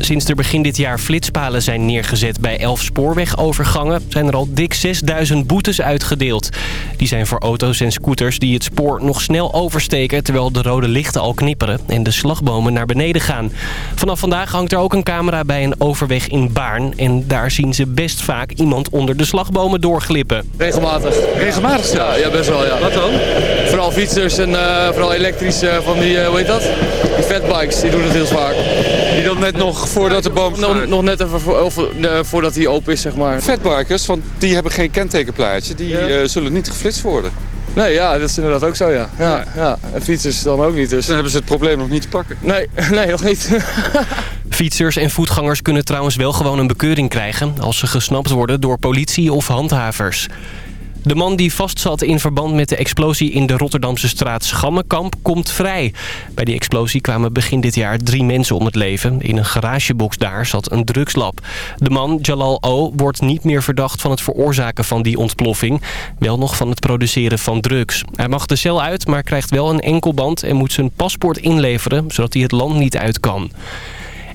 Sinds er begin dit jaar flitspalen zijn neergezet bij 11 spoorwegovergangen... zijn er al dik 6000 boetes uitgedeeld. Die zijn voor auto's en scooters die het spoor nog snel oversteken... terwijl de rode lichten al knipperen en de slagbomen naar beneden gaan. Vanaf vandaag hangt er ook een camera bij een overweg in Baarn... en daar zien ze best vaak iemand onder de slagbomen doorglippen. Regelmatig. Regelmatig Ja, ja best wel, ja. Wat dan? Vooral fietsers en eh, vooral elektrisch eh, van die, eh, hoe heet dat? Die fatbikes, die doen het heel vaak. Die dan net nog voordat de boom Nog, staat. nog net even voor, of, voordat hij open is, zeg maar. Fatbikers, want die hebben geen kentekenplaatje. Die Ja. eh, zullen niet geflitst worden. Nee, ja, dat is inderdaad ook zo, ja. Ja, ja. En fietsers dan ook niet, dus... Dan hebben ze het probleem nog niet te pakken. Nee, nee, nog niet. Fietsers en voetgangers kunnen trouwens wel gewoon een bekeuring krijgen... als ze gesnapt worden door politie of handhavers. De man die vastzat in verband met de explosie in de Rotterdamse straat Schammekamp komt vrij. Bij die explosie kwamen begin dit jaar drie mensen om het leven. In een garagebox daar zat een drugslab. De man, Jalal O, wordt niet meer verdacht van het veroorzaken van die ontploffing. Wel nog van het produceren van drugs. Hij mag de cel uit, maar krijgt wel een enkelband en moet zijn paspoort inleveren... zodat hij het land niet uit kan.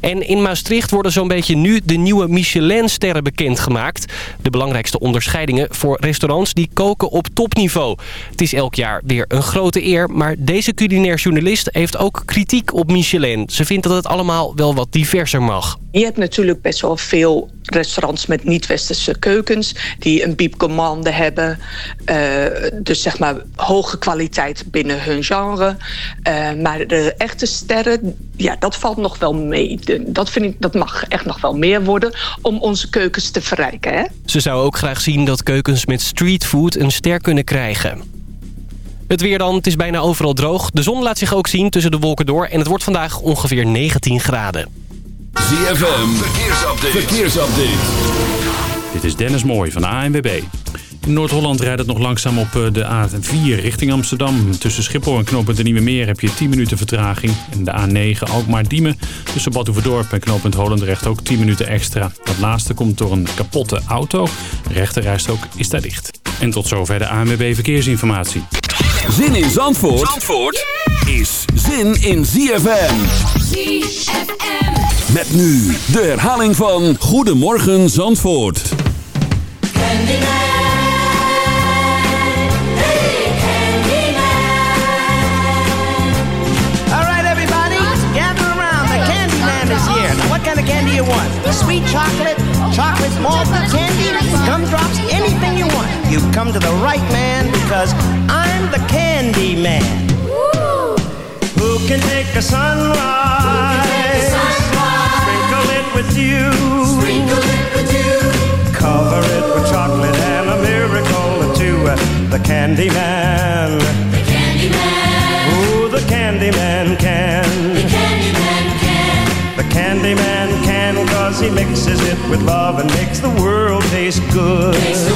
En in Maastricht worden zo'n beetje nu de nieuwe Michelin-sterren bekendgemaakt. De belangrijkste onderscheidingen voor restaurants die koken op topniveau. Het is elk jaar weer een grote eer, maar deze culinair journalist heeft ook kritiek op Michelin. Ze vindt dat het allemaal wel wat diverser mag. Je hebt natuurlijk best wel veel restaurants met niet-westerse keukens... die een biep commande hebben. Eh, dus zeg maar hoge kwaliteit binnen hun genre. Eh, maar de echte sterren, ja, dat valt nog wel mee. Dat, vind ik, dat mag echt nog wel meer worden om onze keukens te verrijken. Hè? Ze zou ook graag zien dat keukens met streetfood een ster kunnen krijgen. Het weer dan, het is bijna overal droog. De zon laat zich ook zien tussen de wolken door en het wordt vandaag ongeveer 19 graden. ZFM, verkeersupdate. verkeersupdate. Dit is Dennis Mooij van de ANWB. In Noord-Holland rijdt het nog langzaam op eh, de A4 richting Amsterdam. Tussen Schiphol en knooppunt de Nieuwe Meer heb je 10 minuten vertraging. En de A9 Alkmaar-Diemen tussen Bad Oeverdorp en knooppunt Holendrecht ook 10 minuten extra. Dat laatste komt door een kapotte auto. De rechterrijstrook is daar dicht. En tot zover de ANWB Verkeersinformatie. Zin in Zandvoort, Zandvoort is zin in ZFM. ZFM. Met nu de herhaling van Goedemorgen Zandvoort. All right, everybody, gather around. The Candy Man is here. Now, what kind of candy you want? Sweet chocolate, chocolate malt candy, gumdrops, anything you want. You've come to the right man because I'm the Candy Man. Who can take a sunrise? Sprinkle it with you. Cover it with chocolate and a miracle or two. The Candy Man. Ooh, the Candyman can. The Candyman can, cause he mixes it with love and makes the world taste good. Who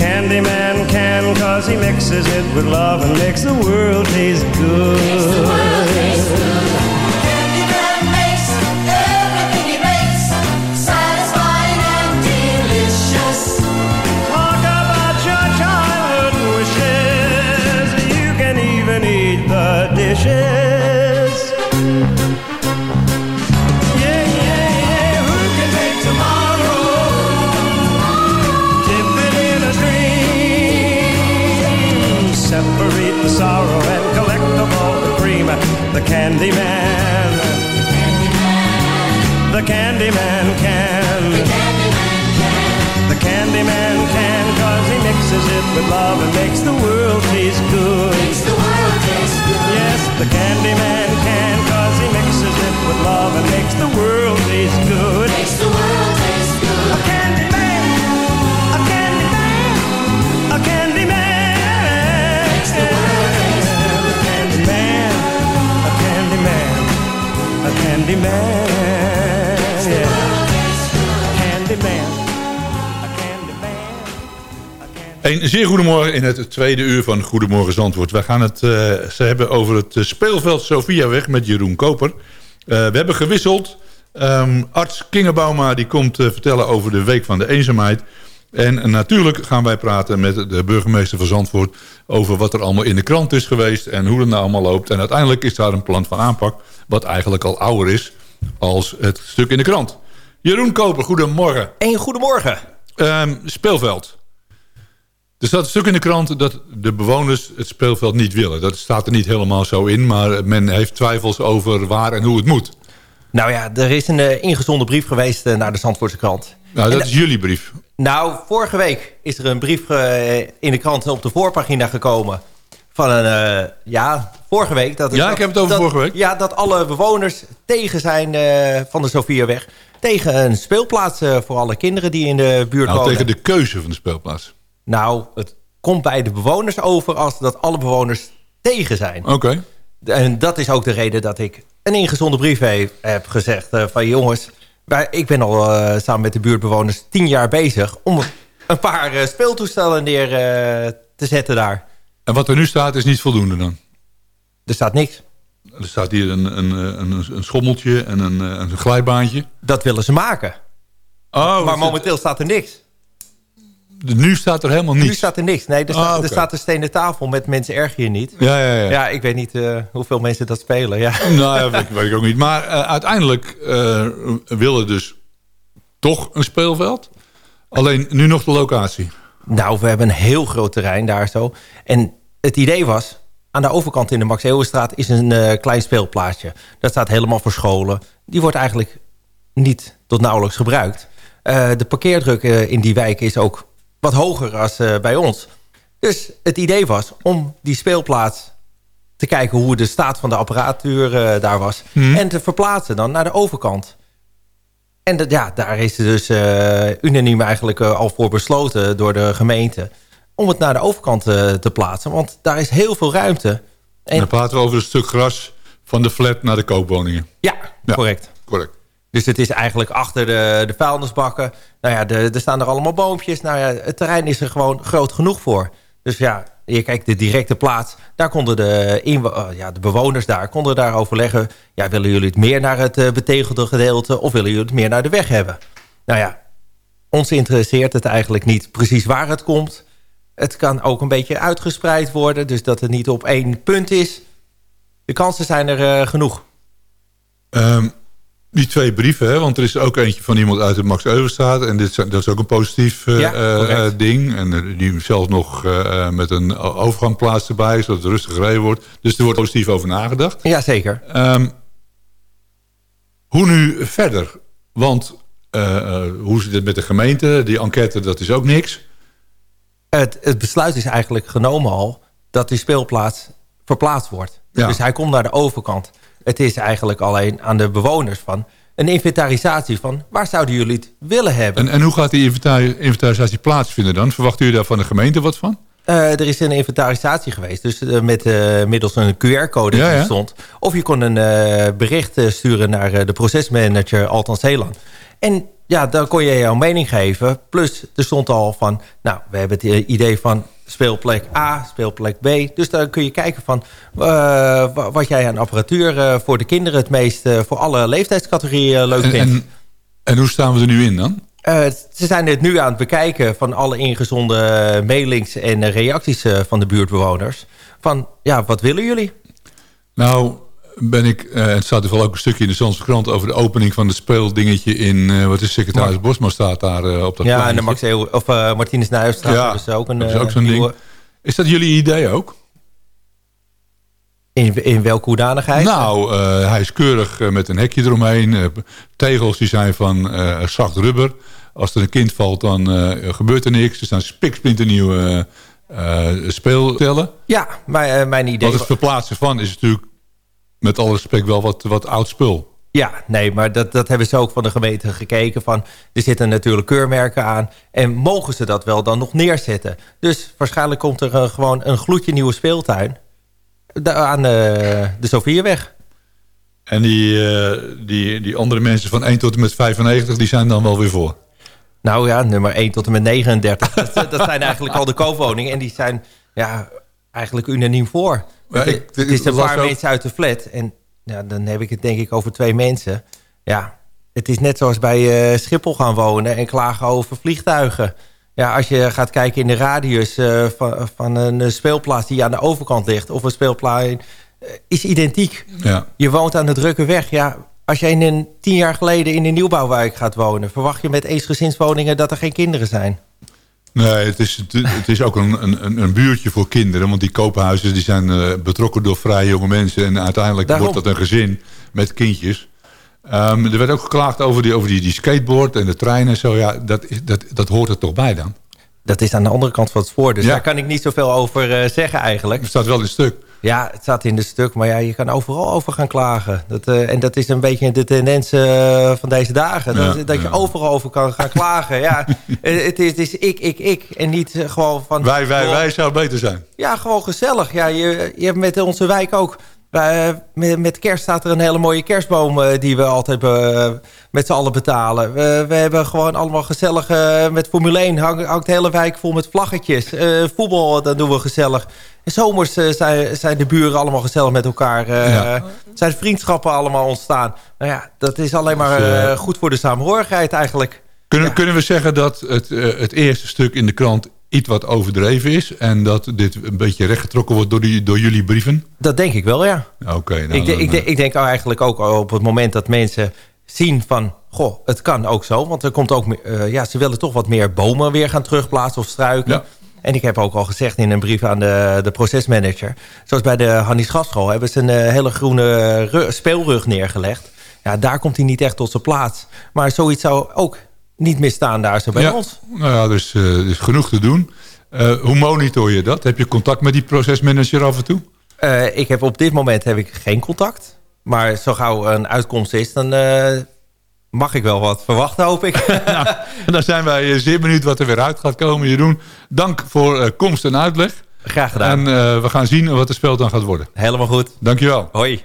The candy man can, cause he mixes it with love and makes the world taste good. The. The candy man. The candy man can. The candy man can cause he mixes it with love and makes the world taste good. Yes, the candy man can cause he mixes it with love and makes the world taste good. A Een zeer goedemorgen in het tweede uur van Goedemorgen Zandvoort. We gaan het eh, ze hebben over het speelveld Sofiaweg met Jeroen Koper. Eh, we hebben gewisseld. Ehm, arts Kingerbauma die komt eh, vertellen over de Week van de Eenzaamheid. En natuurlijk gaan wij praten met de burgemeester van Zandvoort... over wat er allemaal in de krant is geweest en hoe het nou allemaal loopt. En uiteindelijk is daar een plan van aanpak... wat eigenlijk al ouder is als het stuk in de krant. Jeroen Koper, goedemorgen. Een goedemorgen. Ehm, speelveld. Er staat een stuk in de krant dat de bewoners het speelveld niet willen. Dat staat er niet helemaal zo in, maar men heeft twijfels over waar en hoe het moet. Nou ja, er is een uh, ingezonden brief geweest uh, naar de Zandvoortse krant. Nou, dat En, is jullie brief. Nou, vorige week is er een brief uh, in de krant op de voorpagina gekomen. Van een, ja, vorige week. Dat ja, ik heb het over dat, vorige week. Ja, dat alle bewoners tegen zijn van de Sofiaweg. Tegen een speelplaats voor alle kinderen die in de buurt nou, wonen. tegen de keuze van de speelplaats. Nou, het komt bij de bewoners over als dat alle bewoners tegen zijn. Oké. Okay. En dat is ook de reden dat ik een ingezonde brief heb, heb gezegd van jongens... Ik ben al uh, samen met de buurtbewoners tien jaar bezig... om een paar uh, speeltoestellen neer te zetten daar. En wat er nu staat is niet voldoende dan? Er staat niks. Er staat hier een, een, een, een schommeltje en een, een glijbaantje. Dat willen ze maken. Oh, maar momenteel staat er niks. Nu staat er helemaal niks? Nu staat er niks. Nee, er, staat, ah, okay. er staat een stenen tafel met mensen erg hier niet. Ja, ja, ja. Ja, ik weet niet uh, hoeveel mensen dat spelen. Ja. Nou, ja, weet, weet ik ook niet. Maar uh, uiteindelijk uh, willen dus toch een speelveld. Alleen nu nog de locatie. Nou, we hebben een heel groot terrein daar zo. En het idee was, aan de overkant in de Max Eeuwenstraat is een klein speelplaatsje. Dat staat helemaal voor scholen. Die wordt eigenlijk niet tot nauwelijks gebruikt. de parkeerdruk in die wijk is ook wat hoger als uh, bij ons. Dus het idee was om die speelplaats te kijken hoe de staat van de apparatuur uh, daar was. Hmm. En te verplaatsen dan naar de overkant. En ja, daar is dus uh, unaniem eigenlijk al voor besloten door de gemeente... om het naar de overkant te plaatsen. Want daar is heel veel ruimte. En, en dan praten we over een stuk gras van de flat naar de koopwoningen. Ja, ja correct. Correct. Dus het is eigenlijk achter de, de vuilnisbakken. Nou ja, er staan er allemaal boompjes. Nou ja, het terrein is er gewoon groot genoeg voor. Dus ja, je kijkt de directe plaats. Daar konden de, ja, de bewoners daar konden daar overleggen. Ja, willen jullie het meer naar het uh, betegelde gedeelte... of willen jullie het meer naar de weg hebben? Nou ja, ons interesseert het eigenlijk niet precies waar het komt. Het kan ook een beetje uitgespreid worden. Dus dat het niet op één punt is. De kansen zijn er uh, genoeg. Um die twee brieven, hè? want er is ook eentje van iemand uit de Max Euwenstraat. En dit, dat is ook een positief uh, ja, uh, ding. En uh, die zelfs nog met een overgangplaats erbij, zodat het rustig gereden wordt. Dus er wordt positief over nagedacht. Ja, zeker. Um, hoe nu verder? Want hoe zit het met de gemeente? Die enquête, dat is ook niks. Het, het besluit is eigenlijk genomen al dat die speelplaats verplaatst wordt. Ja. Dus hij komt naar de overkant. Het is eigenlijk alleen aan de bewoners van een inventarisatie van waar zouden jullie het willen hebben. En, en hoe gaat die inventarisatie plaatsvinden dan? Verwachten jullie daar van de gemeente wat van? Uh, er is een inventarisatie geweest, dus uh, met uh, middels een QR-code die ja, ja. stond. Of je kon een bericht sturen naar de procesmanager Althans Zeeland. En ja, dan kon je jouw mening geven. Plus, er stond al van, nou, we hebben het idee van speelplek A, speelplek B. Dus dan kun je kijken van uh, wat jij aan apparatuur uh, voor de kinderen het meest... Uh, voor alle leeftijdscategorieën leuk en, vindt. En, en, hoe staan we er nu in dan? ze zijn het nu aan het bekijken van alle ingezonde mailings en reacties van de buurtbewoners. Van, ja, wat willen jullie? Nou, ben ik, uh, het staat er wel ook een stukje in de Zandse krant over de opening van het speeldingetje in, uh, wat is secretaris Mark. Bosma staat daar uh, op dat Ja, en de Max Eeuw, of Martinez Nijhuisstraat ja, is ook een dat is ook zo'n ding. Is dat jullie idee ook? In, in welke hoedanigheid? Nou, eh, hij is keurig eh, met een hekje eromheen. Eh, tegels die zijn van eh, zacht rubber. Als er een kind valt, dan eh, gebeurt er niks. Er staan spiksplinternieuwe eh speelstellen. Ja, mijn, mijn idee... Want het verplaatsen van is natuurlijk met alle respect wel wat, wat oud spul. Ja, nee, maar dat, dat hebben ze ook van de gemeente gekeken. Van, er zitten natuurlijk keurmerken aan. En mogen ze dat wel dan nog neerzetten? Dus waarschijnlijk komt er gewoon een gloedje nieuwe speeltuin... aan eh, de Sofieweg. En die, eh, die, die andere mensen van 1 tot en met 95, die zijn dan wel weer voor. Nou ja, nummer 1 tot en met 39. dat, dat zijn eigenlijk al de koopwoningen. En die zijn ja, eigenlijk unaniem voor. Ja, het, ik- het is een paar ook- mensen uit de flat. En ja, dan heb ik het denk ik over twee mensen. Ja, het is net zoals bij eh, Schiphol gaan wonen en klagen over vliegtuigen. Ja, als je gaat kijken in de radius eh, van, van een speelplaats die aan de overkant ligt... of een speelplaats eh, is identiek. Ja. Je woont aan de drukke weg. Ja, als jij in een tien jaar geleden in een nieuwbouwwijk gaat wonen... verwacht je met eensgezinswoningen dat er geen kinderen zijn. Nee, het is, het, is ook een, een, een buurtje voor kinderen. Want die koophuizen die zijn eh, betrokken door vrij jonge mensen. En uiteindelijk Daarom. wordt dat een gezin met kindjes. Ehm, er werd ook geklaagd over die, over die, die skateboard en de trein en zo. Ja, dat, is- dat, dat hoort er toch bij dan? Dat is aan de andere kant van het spoor. Dus Ja. daar kan ik niet zoveel over eh, zeggen eigenlijk. Het staat wel in het stuk. Ja, het staat in de stuk. Maar ja, je kan overal over gaan klagen. Dat, eh, en dat is een beetje de tendens eh, van deze dagen. Dat, Ja, dat je overal over kan gaan klagen. Ja, Eh, het, is, het is ik, ik, ik. En niet gewoon van... Wij, wij, wij zou beter zijn. Ja, gewoon gezellig. Ja, je, je hebt met onze wijk ook... Wij, met, met kerst staat er een hele mooie kerstboom... eh, die we altijd eh, met z'n allen betalen. We, we hebben gewoon allemaal gezellig... eh, met Formule 1 hangt, hangt de hele wijk vol met vlaggetjes. Eh, voetbal, dan doen we gezellig. En zomers eh, zijn, zijn de buren allemaal gezellig met elkaar. eh, Ja. Zijn vriendschappen allemaal ontstaan. Nou ja, dat is alleen maar eh, eh, goed voor de samenhorigheid eigenlijk. Kunnen, Ja. kunnen we zeggen dat het, eh, het eerste stuk in de krant iets wat overdreven is... en dat dit een beetje rechtgetrokken wordt door, die, door jullie brieven? Dat denk ik wel, ja. Oké. nou, ik, ik, eh, ik denk eigenlijk ook op het moment dat mensen zien van... goh, het kan ook zo. Want er komt ook, eh, ja, ze willen toch wat meer bomen weer gaan terugplaatsen of struiken. Ja. En ik heb ook al gezegd in een brief aan de, de procesmanager... zoals bij de Hannies Gastschool hebben ze een eh, hele groene ru- speelrug neergelegd. Ja, daar komt hij niet echt tot zijn plaats. Maar zoiets zou ook niet misstaan daar zo bij ja, ons. Nou ja, dus, eh, er is genoeg te doen. Eh, hoe monitor je dat? Heb je contact met die procesmanager af en toe? Eh, ik heb op dit moment heb ik geen contact. Maar zo gauw een uitkomst is, dan eh, mag ik wel wat verwachten, hoop ik. En dan zijn wij eh, zeer benieuwd wat er weer uit gaat komen. Jeroen, dank voor eh, komst en uitleg. Graag gedaan. En eh, we gaan zien wat de spel dan gaat worden. Helemaal goed. Dankjewel. Hoi.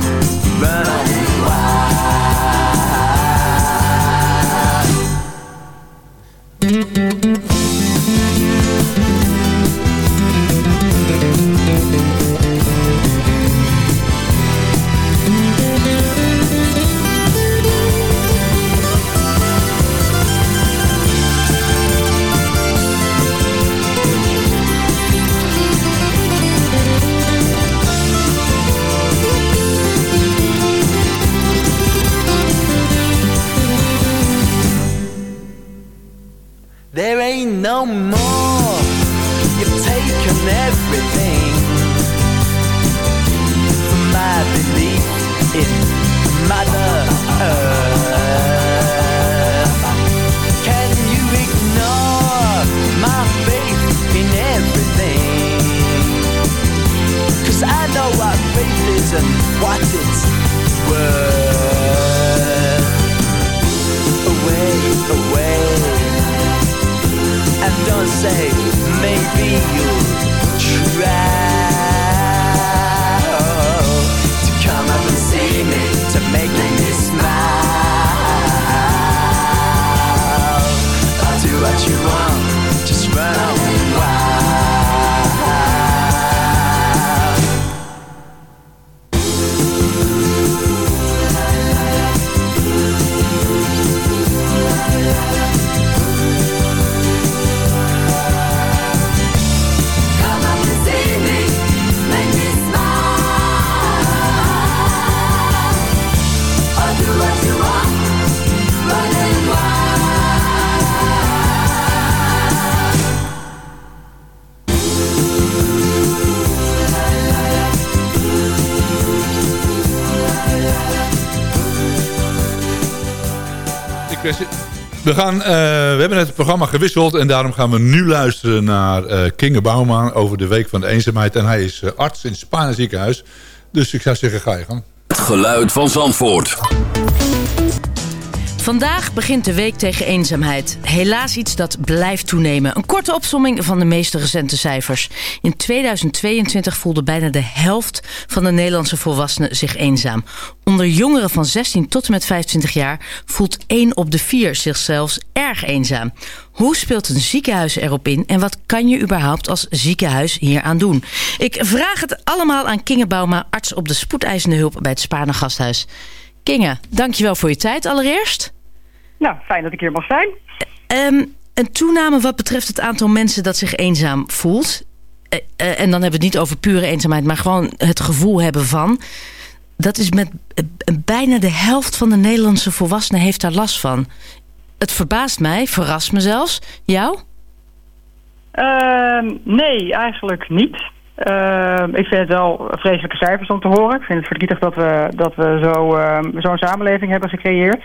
We, gaan, eh, we hebben net het programma gewisseld en daarom gaan we nu luisteren naar eh Kinge Bouwman over de Week van de Eenzaamheid. En hij is eh, arts in het Spaanse ziekenhuis. Dus ik zou zeggen, ga je gang. Het geluid van Zandvoort. Vandaag begint de week tegen eenzaamheid. Helaas iets dat blijft toenemen. Een korte opsomming van de meest recente cijfers. In 2022 voelde bijna de helft van de Nederlandse volwassenen zich eenzaam. Onder jongeren van 16 tot en met 25 jaar voelt 1 op de 4 zich zelfs erg eenzaam. Hoe speelt een ziekenhuis erop in en wat kan je überhaupt als ziekenhuis hieraan doen? Ik vraag het allemaal aan Kinge Bauma, arts op de spoedeisende hulp bij het Spaarne Gasthuis. Kinge, dankjewel voor je tijd allereerst. Nou, fijn dat ik hier mag zijn. Ehm, een toename wat betreft het aantal mensen dat zich eenzaam voelt. Eh, eh, en dan hebben we het niet over pure eenzaamheid, maar gewoon het gevoel hebben van. Dat is met eh, bijna de helft van de Nederlandse volwassenen heeft daar last van. Het verbaast mij, verrast me zelfs. Jou? Ehm, nee, eigenlijk niet. Ehm, ik vind het wel vreselijke cijfers om te horen. Ik vind het verdrietig dat we, dat we ehm, zo'n samenleving hebben gecreëerd.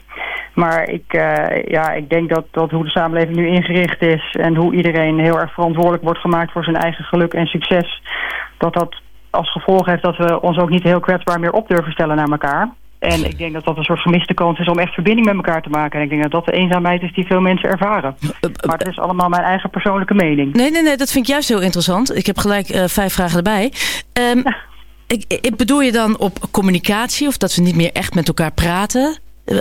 Maar ik, eh, ja, ik denk dat, dat hoe de samenleving nu ingericht is... en hoe iedereen heel erg verantwoordelijk wordt gemaakt voor zijn eigen geluk en succes... dat dat als gevolg heeft dat we ons ook niet heel kwetsbaar meer op durven stellen naar elkaar. En ik denk dat dat een soort gemiste kans is om echt verbinding met elkaar te maken. En ik denk dat dat de eenzaamheid is die veel mensen ervaren. Maar dat is allemaal mijn eigen persoonlijke mening. Nee, nee, nee, dat vind ik juist heel interessant. Ik heb gelijk eh, vijf vragen erbij. Ehm, ik, ik bedoel je dan op communicatie of dat we niet meer echt met elkaar praten? Eh,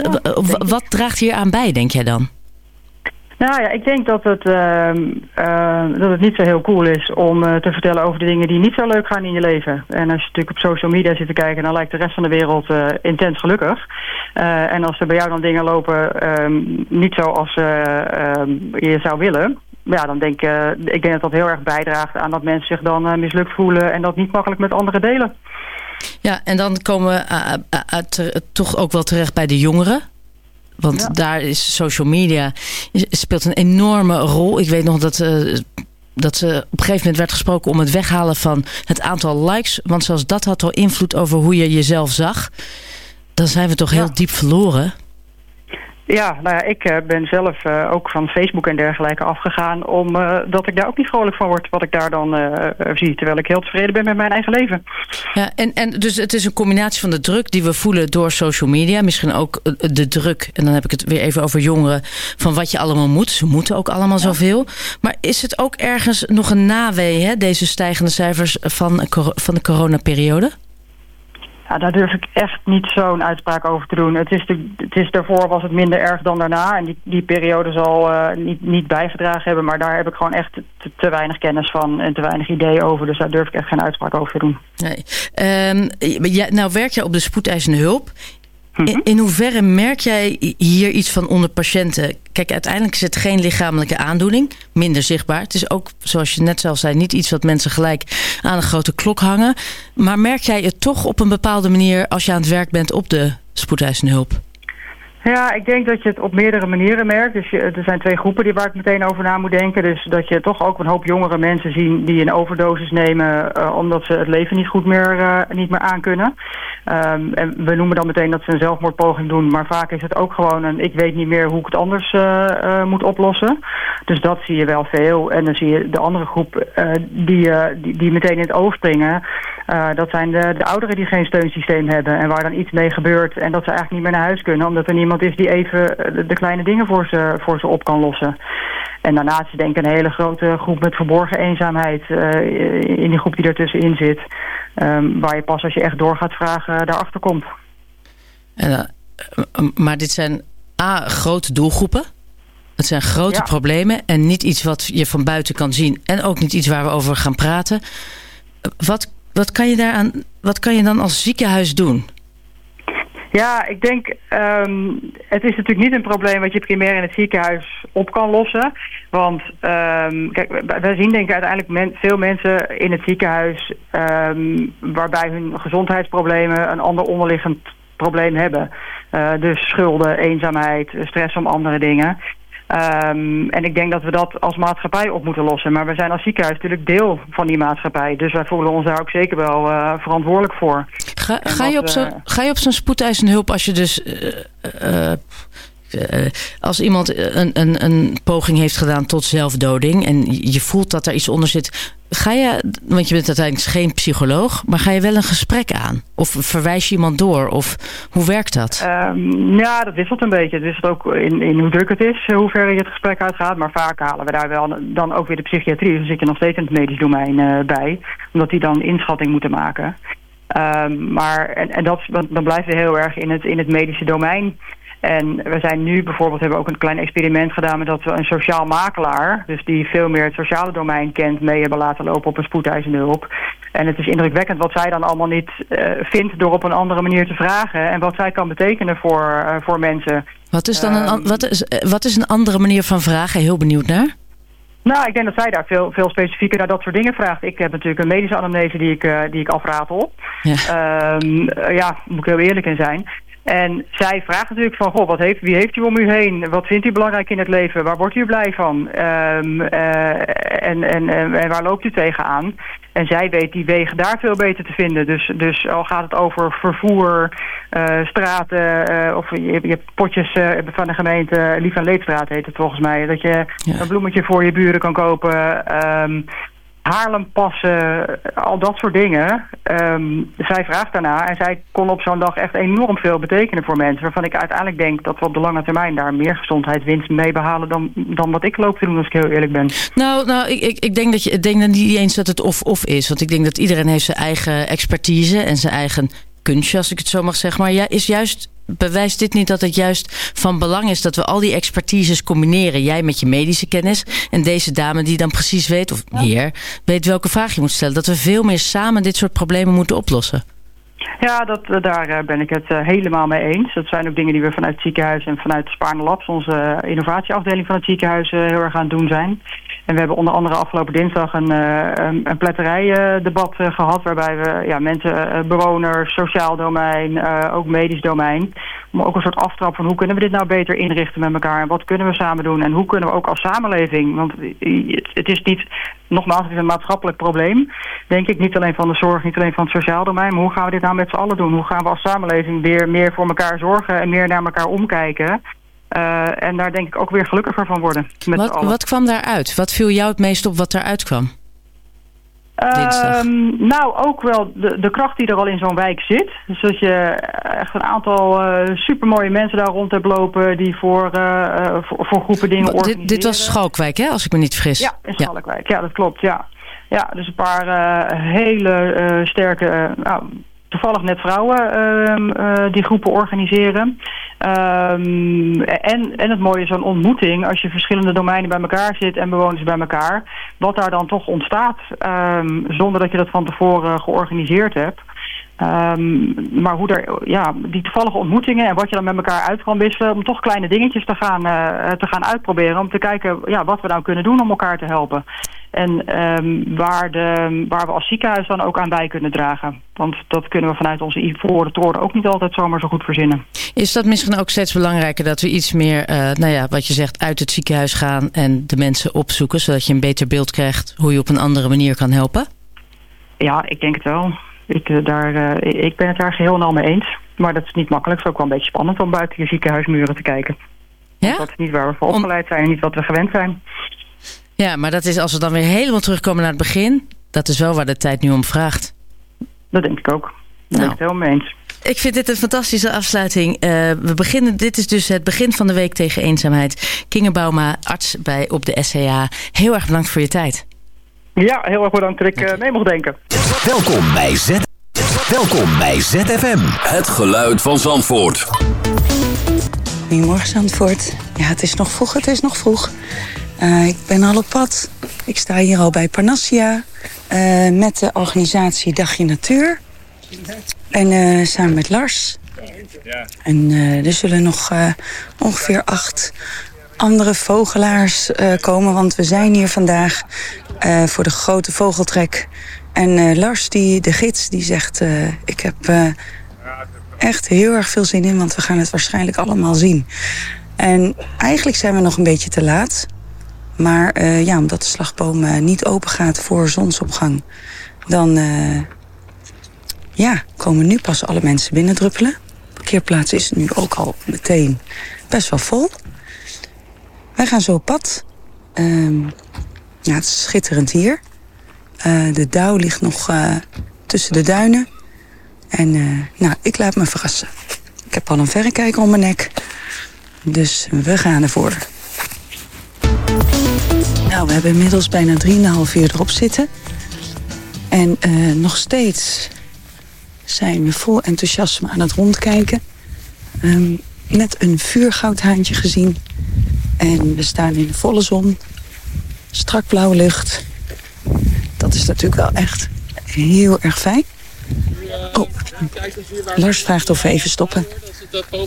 wat draagt hier aan bij, denk jij dan? Nou ja, ik denk dat het, ehm, eh, dat het niet zo heel cool is om eh, te vertellen over de dingen die niet zo leuk gaan in je leven. En als je natuurlijk op social media zit te kijken, dan lijkt de rest van de wereld eh, intens gelukkig. Eh, en als er bij jou dan dingen lopen ehm, niet zoals ehm, je zou willen, ja, dan denk ik denk dat dat heel erg bijdraagt aan dat mensen zich dan mislukt voelen en dat niet makkelijk met anderen delen. Ja, en dan komen we toch ook wel terecht bij de jongeren. Want daar is social media speelt een enorme rol. Ik weet nog dat, eh, dat ze op een gegeven moment werd gesproken om het weghalen van het aantal likes. Want zelfs dat had al invloed over hoe je jezelf zag. Dan zijn we toch heel diep verloren. Ja, nou ja, ik eh, ben zelf eh, ook van Facebook en dergelijke afgegaan... omdat dat ik daar ook niet vrolijk van word wat ik daar dan eh, eh, zie. Terwijl ik heel tevreden ben met mijn eigen leven. Ja, en, en dus het is een combinatie van de druk die we voelen door social media. Misschien ook eh, de druk, en dan heb ik het weer even over jongeren, van wat je allemaal moet. Ze moeten ook allemaal zoveel. Maar is het ook ergens nog een nawee, hè, deze stijgende cijfers van, van de coronaperiode? Ja, daar durf ik echt niet zo'n uitspraak over te doen. Het is, het is daarvoor was het minder erg dan daarna. En die, die periode zal eh, niet, niet bijgedragen hebben. Maar daar heb ik gewoon echt te, te weinig kennis van en te weinig ideeën over. Dus daar durf ik echt geen uitspraak over te doen. Nee. Ehm, nou werk jij op de spoedeisende hulp. In, in hoeverre merk jij hier iets van onder patiënten? Kijk, uiteindelijk is het geen lichamelijke aandoening, minder zichtbaar. Het is ook, zoals je net zelf zei, niet iets wat mensen gelijk aan een grote klok hangen. Maar merk jij het toch op een bepaalde manier als je aan het werk bent op de spoedeisende hulp? Ja, ik denk dat je het op meerdere manieren merkt. Dus er zijn twee groepen die waar ik meteen over na moet denken. Dus dat je toch ook een hoop jongere mensen zien die een overdosis nemen... eh, omdat ze het leven niet goed meer, eh, niet meer aankunnen. Ehm, en we noemen dan meteen dat ze een zelfmoordpoging doen. Maar vaak is het ook gewoon een ik weet niet meer hoe ik het anders eh, moet oplossen. Dus dat zie je wel veel. En dan zie je de andere groep eh, die, eh, die, die meteen in het oog springen. eh, dat zijn de, de ouderen die geen steunsysteem hebben. En waar dan iets mee gebeurt. En dat ze eigenlijk niet meer naar huis kunnen. Omdat er niemand is die even de, kleine dingen voor ze, voor ze op kan lossen. En daarnaast is denk ik een hele grote groep met verborgen eenzaamheid. in die groep die ertussenin zit. Ehm, waar je pas als je echt door gaat vragen daarachter komt. En, maar dit zijn A, grote doelgroepen. Het zijn grote Ja. problemen en niet iets wat je van buiten kan zien. En ook niet iets waar we over gaan praten. Wat, wat, kan, je daaraan, wat kan je dan als ziekenhuis doen? Ja, ik denk, ehm, het is natuurlijk niet een probleem wat je primair in het ziekenhuis op kan lossen. Want ehm, kijk, wij- zien denk ik uiteindelijk men- veel mensen in het ziekenhuis ehm, waarbij hun gezondheidsproblemen een ander onderliggend probleem hebben. Eh, dus schulden, eenzaamheid, stress om andere dingen. Ehm, en ik denk dat we dat als maatschappij op moeten lossen. Maar we zijn als ziekenhuis natuurlijk deel van die maatschappij. Dus wij voelen ons daar ook zeker wel eh, verantwoordelijk voor. Ga, ga, je op zo'n, eh, ga je op zo'n spoedeisende hulp als je dus... eh, eh, eh, als iemand een, een, een poging heeft gedaan tot zelfdoding... en je voelt dat er iets onder zit... ga je, want je bent uiteindelijk geen psycholoog... maar ga je wel een gesprek aan? Of verwijs je iemand door? Of hoe werkt dat? Ehm, ja, dat wisselt een beetje. Het wisselt ook in, in hoe druk het is, hoe ver je het gesprek uitgaat. Maar vaak halen we daar wel dan ook weer de psychiatrie. Dus dan zit je nog steeds in het medisch domein eh, bij. Omdat die dan inschatting moeten maken. Ehm, maar en, en dat, dan, dan blijven we heel erg in het, in het medische domein. En we zijn nu bijvoorbeeld, hebben we ook een klein experiment gedaan met dat we een sociaal makelaar, dus die veel meer het sociale domein kent, mee hebben laten lopen op een spoedeisende hulp. En het is indrukwekkend wat zij dan allemaal niet eh, vindt door op een andere manier te vragen en wat zij kan betekenen voor, eh, voor mensen. Wat is dan een, Ehm, wat is, eh, wat is een andere manier van vragen? Heel benieuwd naar. Nou, ik denk dat zij daar veel, veel specifieker naar dat soort dingen vraagt. Ik heb natuurlijk een medische anamnese die ik, die ik afratel. Ehm, eh, ja, moet ik heel eerlijk in zijn. En zij vraagt natuurlijk van, goh, wat heeft, wie heeft u om u heen? Wat vindt u belangrijk in het leven? Waar wordt u blij van? Ehm, eh, en, en, en, waar loopt u tegenaan? En zij weet die wegen daar veel beter te vinden. Dus, dus al gaat het over vervoer, eh, straten, eh, of je, je hebt potjes van de gemeente, Lief en Leedstraat heet het volgens mij. Dat je een bloemetje voor je buren kan kopen. ehm Haarlem passen, al dat soort dingen. Ehm, zij vraagt daarna en zij kon op zo'n dag echt enorm veel betekenen voor mensen. Waarvan ik uiteindelijk denk dat we op de lange termijn daar meer gezondheidswinst mee behalen dan, dan wat ik loop te doen als ik heel eerlijk ben. Nou, nou ik, ik, ik denk dat je ik denk dan niet eens dat het of-of is. Want ik denk dat iedereen heeft zijn eigen expertise en zijn eigen kunstje, als ik het zo mag zeggen. Maar ja, is juist, bewijst dit niet dat het juist van belang is dat we al die expertises combineren? Jij met je medische kennis en deze dame die dan precies weet, of heer, weet welke vraag je moet stellen. Dat we veel meer samen dit soort problemen moeten oplossen. Ja, dat, eh, daar eh, ben ik het eh, helemaal mee eens. Dat zijn ook dingen die we vanuit het ziekenhuis en vanuit Spaarne Labs, onze innovatieafdeling van het ziekenhuis, heel erg aan het doen zijn. En we hebben onder andere afgelopen dinsdag een, eh een, een pletterijdebat eh, gehad, waarbij we ja, mensen, eh, bewoners, sociaal domein, ook medisch domein, om ook een soort aftrap van hoe kunnen we dit nou beter inrichten met elkaar en wat kunnen we samen doen en hoe kunnen we ook als samenleving, want het, het is niet, nogmaals, het is een maatschappelijk probleem, denk ik, niet alleen van de zorg, niet alleen van het sociaal domein, maar hoe gaan we dit nou met z'n allen doen? Hoe gaan we als samenleving weer meer voor elkaar zorgen en meer naar elkaar omkijken? Eh, en daar denk ik ook weer gelukkiger van worden. Met Wat, wat kwam daaruit? Wat viel jou het meest op wat daaruit kwam? Ehm, nou, ook wel de, de kracht die er al in zo'n wijk zit. Dus dat je echt een aantal eh supermooie mensen daar rond hebt lopen... die voor, eh, eh, voor, voor groepen dingen organiseren. Dit, dit was Schalkwijk, hè, als ik me niet vergis. Ja, in Schalkwijk. Ja, dat klopt, ja. Ja, dus een paar eh, hele eh, sterke... toevallig net vrouwen ehm, eh, die groepen organiseren. Ehm, en, en het mooie is zo'n ontmoeting, als je verschillende domeinen bij elkaar zit en bewoners bij elkaar, wat daar dan toch ontstaat, ehm, zonder dat je dat van tevoren georganiseerd hebt. Ehm, maar hoe er, ja, die toevallige ontmoetingen en wat je dan met elkaar uit kan wisselen, om toch kleine dingetjes te gaan, eh, te gaan uitproberen, om te kijken ja, wat we nou kunnen doen om elkaar te helpen. En ehm, waar, de, waar we als ziekenhuis dan ook aan bij kunnen dragen. Want dat kunnen we vanuit onze ivoren toren ook niet altijd zomaar zo goed verzinnen. Is dat misschien ook steeds belangrijker dat we iets meer, eh, nou ja, wat je zegt, uit het ziekenhuis gaan en de mensen opzoeken, zodat je een beter beeld krijgt hoe je op een andere manier kan helpen? Ja, ik denk het wel. Ik, eh, daar, eh, ik ben het daar geheel en al mee eens. Maar dat is niet makkelijk. Het is ook wel een beetje spannend om buiten je ziekenhuismuren te kijken. Ja? Dat is niet waar we voor opgeleid zijn en niet wat we gewend zijn. Ja, maar dat is als we dan weer helemaal terugkomen naar het begin. Dat is wel waar de tijd nu om vraagt. Dat denk ik ook. Daar ben ik het helemaal mee eens. Ik vind dit een fantastische afsluiting. Eh, we beginnen, dit is dus het begin van de week tegen eenzaamheid. Kinga Bauma, arts bij, op de SCA. Heel erg bedankt voor je tijd. Ja, heel erg bedankt dat ik eh, mee mocht denken. Welkom bij Z. Welkom bij ZFM. Het geluid van Zandvoort. Goedemorgen Zandvoort. Ja, het is nog vroeg, het is nog vroeg. Eh, ik ben al op pad. Ik sta hier al bij Parnassia eh, met de organisatie Dagje Natuur. En eh, samen met Lars. En eh, er zullen nog eh, ongeveer acht andere vogelaars eh, komen. Want we zijn hier vandaag eh, voor de grote vogeltrek. En eh, Lars, die, de gids, die zegt... ik heb echt heel erg veel zin in, want we gaan het waarschijnlijk allemaal zien. En eigenlijk zijn we nog een beetje te laat. Maar ja, omdat de slagboom niet open gaat voor zonsopgang... dan ja, komen nu pas alle mensen binnendruppelen. De parkeerplaats is nu ook al meteen best wel vol. Wij gaan zo op pad. Ehm, ja, het is schitterend hier. Eh, de dauw ligt nog eh, tussen de duinen. En eh, nou, ik laat me verrassen. Ik heb al een verrekijker om mijn nek. Dus we gaan ervoor. Nou, we hebben inmiddels bijna 3,5 uur erop zitten. En nog steeds zijn we vol enthousiasme aan het rondkijken. Ehm, net een vuurgoudhaantje gezien. En we staan in de volle zon. Strak blauwe lucht. Dat is natuurlijk wel echt heel erg fijn. Oh, Lars vraagt of we even stoppen.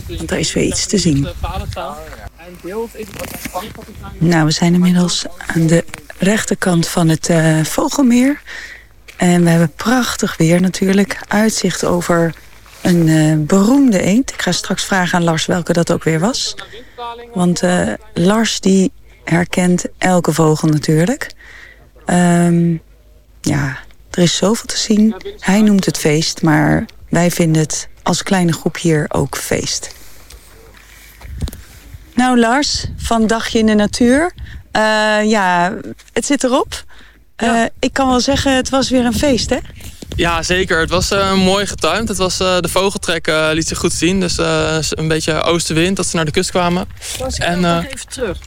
Want er is weer iets te zien. Nou, we zijn inmiddels aan de rechterkant van het eh, Vogelmeer. En we hebben prachtig weer natuurlijk. Uitzicht over een eh, beroemde eend. Ik ga straks vragen aan Lars welke dat ook weer was. Want eh, Lars die herkent elke vogel natuurlijk. Ehm, ja, er is zoveel te zien. Hij noemt het feest, maar wij vinden het als kleine groep hier ook feest. Nou Lars, van Dagje in de Natuur. Eh, ja, het zit erop. Ik kan wel zeggen, het was weer een feest, hè? Ja, zeker. Het was eh, mooi getimed. Het was, eh, de vogeltrek eh, liet zich goed zien. Dus eh, een beetje oostenwind dat ze naar de kust kwamen. en, eh, even terug.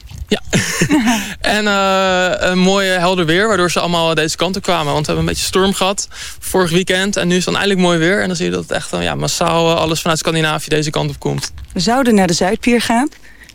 en eh, een mooi helder weer, waardoor ze allemaal deze kant op kwamen. Want we hebben een beetje storm gehad vorig weekend. En nu is het dan eindelijk mooi weer. En dan zie je dat het echt ja, massaal eh, alles vanuit Scandinavië deze kant op komt. We zouden naar de Zuidpier gaan.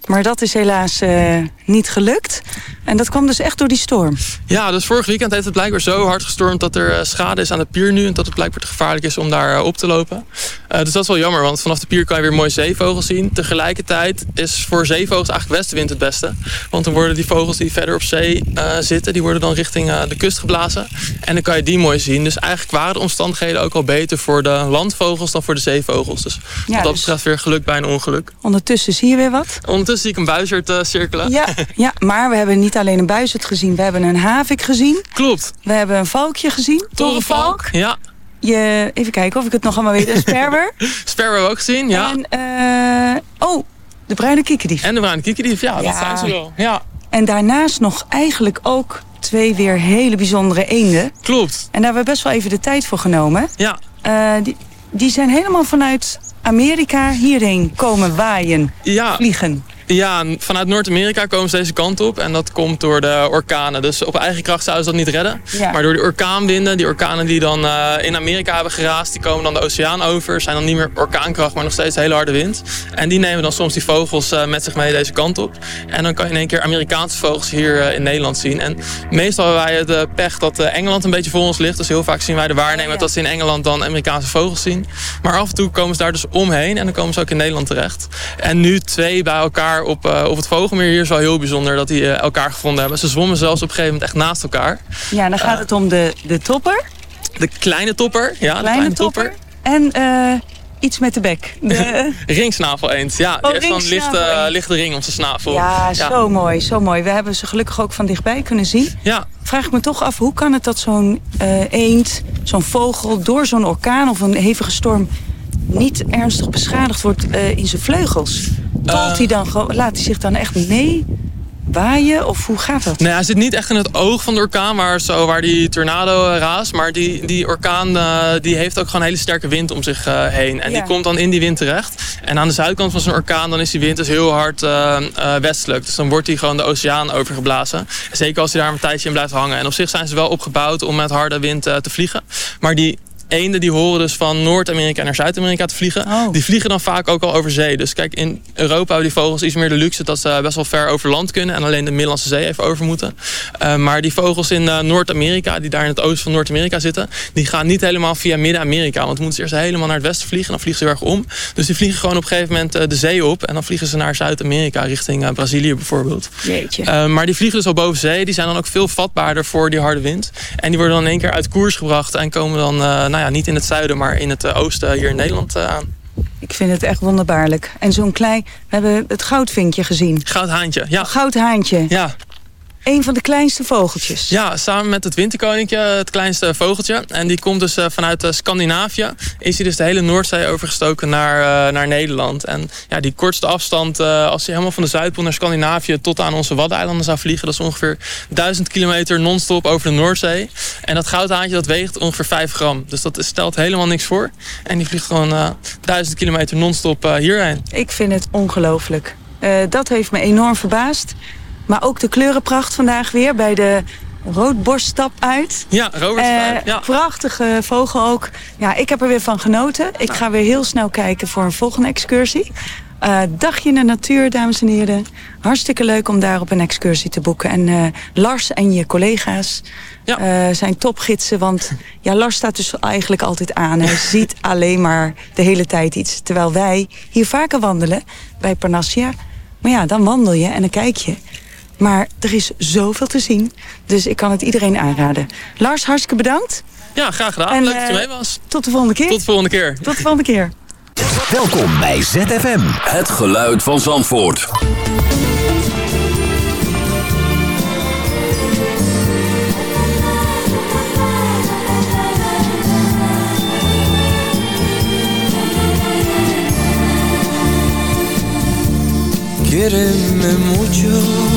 Maar dat is helaas eh, niet gelukt. En dat kwam dus echt door die storm. Ja, dus vorig weekend heeft het blijkbaar zo hard gestormd dat er eh, schade is aan de pier nu. En dat het blijkbaar te gevaarlijk is om daar eh, op te lopen. Dus dat is wel jammer, want vanaf de pier kan je weer mooie zeevogels zien. Tegelijkertijd is voor zeevogels eigenlijk westenwind het beste. Want dan worden die vogels die verder op zee zitten, die worden dan richting de kust geblazen. En dan kan je die mooi zien. Dus eigenlijk waren de omstandigheden ook al beter voor de landvogels dan voor de zeevogels. Dus wat dat dus- betreft weer geluk bij een ongeluk. Ondertussen zie je weer wat. Ondertussen zie ik een buizerd eh, cirkelen. Ja, ja, maar we hebben niet alleen een buizerd gezien. We hebben een havik gezien. Klopt. We hebben een valkje gezien. Torenvalk. Ja. Je, even kijken of ik het nog allemaal weet. Een sperwer. Sperwer ook gezien, ja. En, eh, oh, de bruine kiekendief. En de bruine kiekendief, ja, dat Ja. zijn ze wel. Ja, En daarnaast nog eigenlijk ook twee weer hele bijzondere eenden. klopt. En daar hebben we best wel even de tijd voor genomen. Ja. Eh, die, die zijn helemaal vanuit Amerika hierheen komen waaien, Ja. vliegen. Ja, vanuit Noord-Amerika komen ze deze kant op. En dat komt door de orkanen. Dus op eigen kracht zouden ze dat niet redden. Ja. Maar door de orkaanwinden, die orkanen die dan eh, in Amerika hebben geraast... die komen dan de oceaan over. Zijn dan niet meer orkaankracht, maar nog steeds hele harde wind. En die nemen dan soms die vogels eh, met zich mee deze kant op. En dan kan je in één keer Amerikaanse vogels hier eh, in Nederland zien. En meestal hebben wij het pech dat Engeland een beetje voor ons ligt. Dus heel vaak zien wij de waarnemer dat ze in Engeland dan Amerikaanse vogels zien. Maar af en toe komen ze daar dus omheen. En dan komen ze ook in Nederland terecht. En nu twee bij elkaar op, eh, op het Vogelmeer hier is wel heel bijzonder dat die eh, elkaar gevonden hebben. Ze zwommen zelfs op een gegeven moment echt naast elkaar. Ja, dan gaat het om de, de topper, De kleine topper, ja, de kleine topper, en eh, iets met de bek. De, Ringsnavel eens, ja. Oh, die heeft dan een lichte, lichte ring om zijn snavel. ja, zo mooi, zo mooi. We hebben ze gelukkig ook van dichtbij kunnen zien. Ja. Vraag ik me toch af, hoe kan het dat zo'n eh, eend, zo'n vogel... door zo'n orkaan of een hevige storm niet ernstig beschadigd wordt eh, in zijn vleugels? Tolt hij dan, gewoon- laat hij zich dan echt mee waaien? Of hoe gaat dat? Nee, hij zit niet echt in het oog van de orkaan, waar, zo, waar die tornado eh, raast. Maar die, die orkaan eh, die heeft ook gewoon hele sterke wind om zich eh, heen. En Ja. die komt dan in die wind terecht. En aan de zuidkant van zo'n orkaan dan is die wind dus heel hard westelijk. Dus dan wordt hij gewoon de oceaan overgeblazen. Zeker als hij daar een tijdje in blijft hangen. En op zich zijn ze wel opgebouwd om met harde wind te vliegen. Maar die eenden die horen dus van Noord-Amerika naar Zuid-Amerika te vliegen. Die vliegen dan vaak ook al over zee. Dus kijk, in Europa hebben die vogels iets meer de luxe dat ze best wel ver over land kunnen en alleen de Middellandse Zee even over moeten. Eh, maar die vogels in eh, Noord-Amerika, die daar in het oosten van Noord-Amerika zitten, die gaan niet helemaal via Midden-Amerika. Want dan moeten ze eerst helemaal naar het westen vliegen en dan vliegen ze erg om. Dus die vliegen gewoon op een gegeven moment eh, de zee op en dan vliegen ze naar Zuid-Amerika, richting Brazilië bijvoorbeeld. Jeetje. Maar die vliegen dus al boven zee. Die zijn dan ook veel vatbaarder voor die harde wind. En die worden dan in één keer uit koers gebracht. En komen dan, nou ja, niet in het zuiden, maar in het uh, oosten hier in Nederland uh, aan. Ik vind het echt wonderbaarlijk. En zo'n klein... We hebben het goudvinkje gezien. Goudhaantje, ja. Goudhaantje. Ja. Een van de kleinste vogeltjes. Ja, samen met het winterkoninkje, het kleinste vogeltje. En die komt dus uh, vanuit uh, Scandinavië. Is hij dus de hele Noordzee overgestoken naar, uh, naar Nederland. En ja, die kortste afstand, als hij helemaal van de Zuidpool naar Scandinavië... tot aan onze Waddeneilanden zou vliegen... dat is ongeveer 1000 kilometer non-stop over de Noordzee. En dat goudhaantje dat weegt ongeveer 5 gram. Dus dat stelt helemaal niks voor. En die vliegt gewoon 1000 kilometer non-stop hierheen. Ik vind het ongelooflijk. dat heeft me enorm verbaasd. Maar ook de kleurenpracht vandaag weer bij de roodborststap uit. Ja, roodborststap uh, ja. Prachtige vogel ook. Ja, ik heb er weer van genoten. Ik ga weer heel snel kijken voor een volgende excursie. Uh, dagje in de natuur, dames en heren. Hartstikke leuk om daar op een excursie te boeken. En uh, Lars en je collega's ja. zijn topgidsen. Want ja, Lars staat dus eigenlijk altijd aan. Hij ziet alleen maar de hele tijd iets. Terwijl wij hier vaker wandelen bij Parnassia. Maar ja, dan wandel je en dan kijk je. Maar er is zoveel te zien. Dus ik kan het iedereen aanraden. Lars, hartstikke bedankt. Ja, graag gedaan. En, Leuk dat je mee was. Tot de volgende keer. Tot de volgende keer. Tot de volgende keer. Welkom bij ZFM. Het geluid van Zandvoort. Mucho,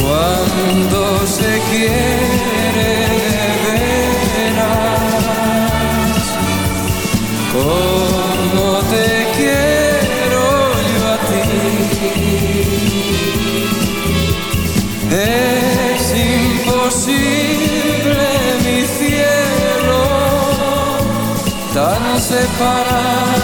Cuando se quiere de veras, como te quiero yo a ti, es imposible mi cielo, tan separados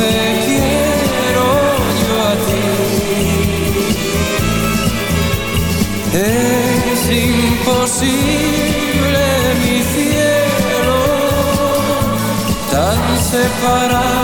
Te quiero yo a ti, es imposible mi cielo, tan separados.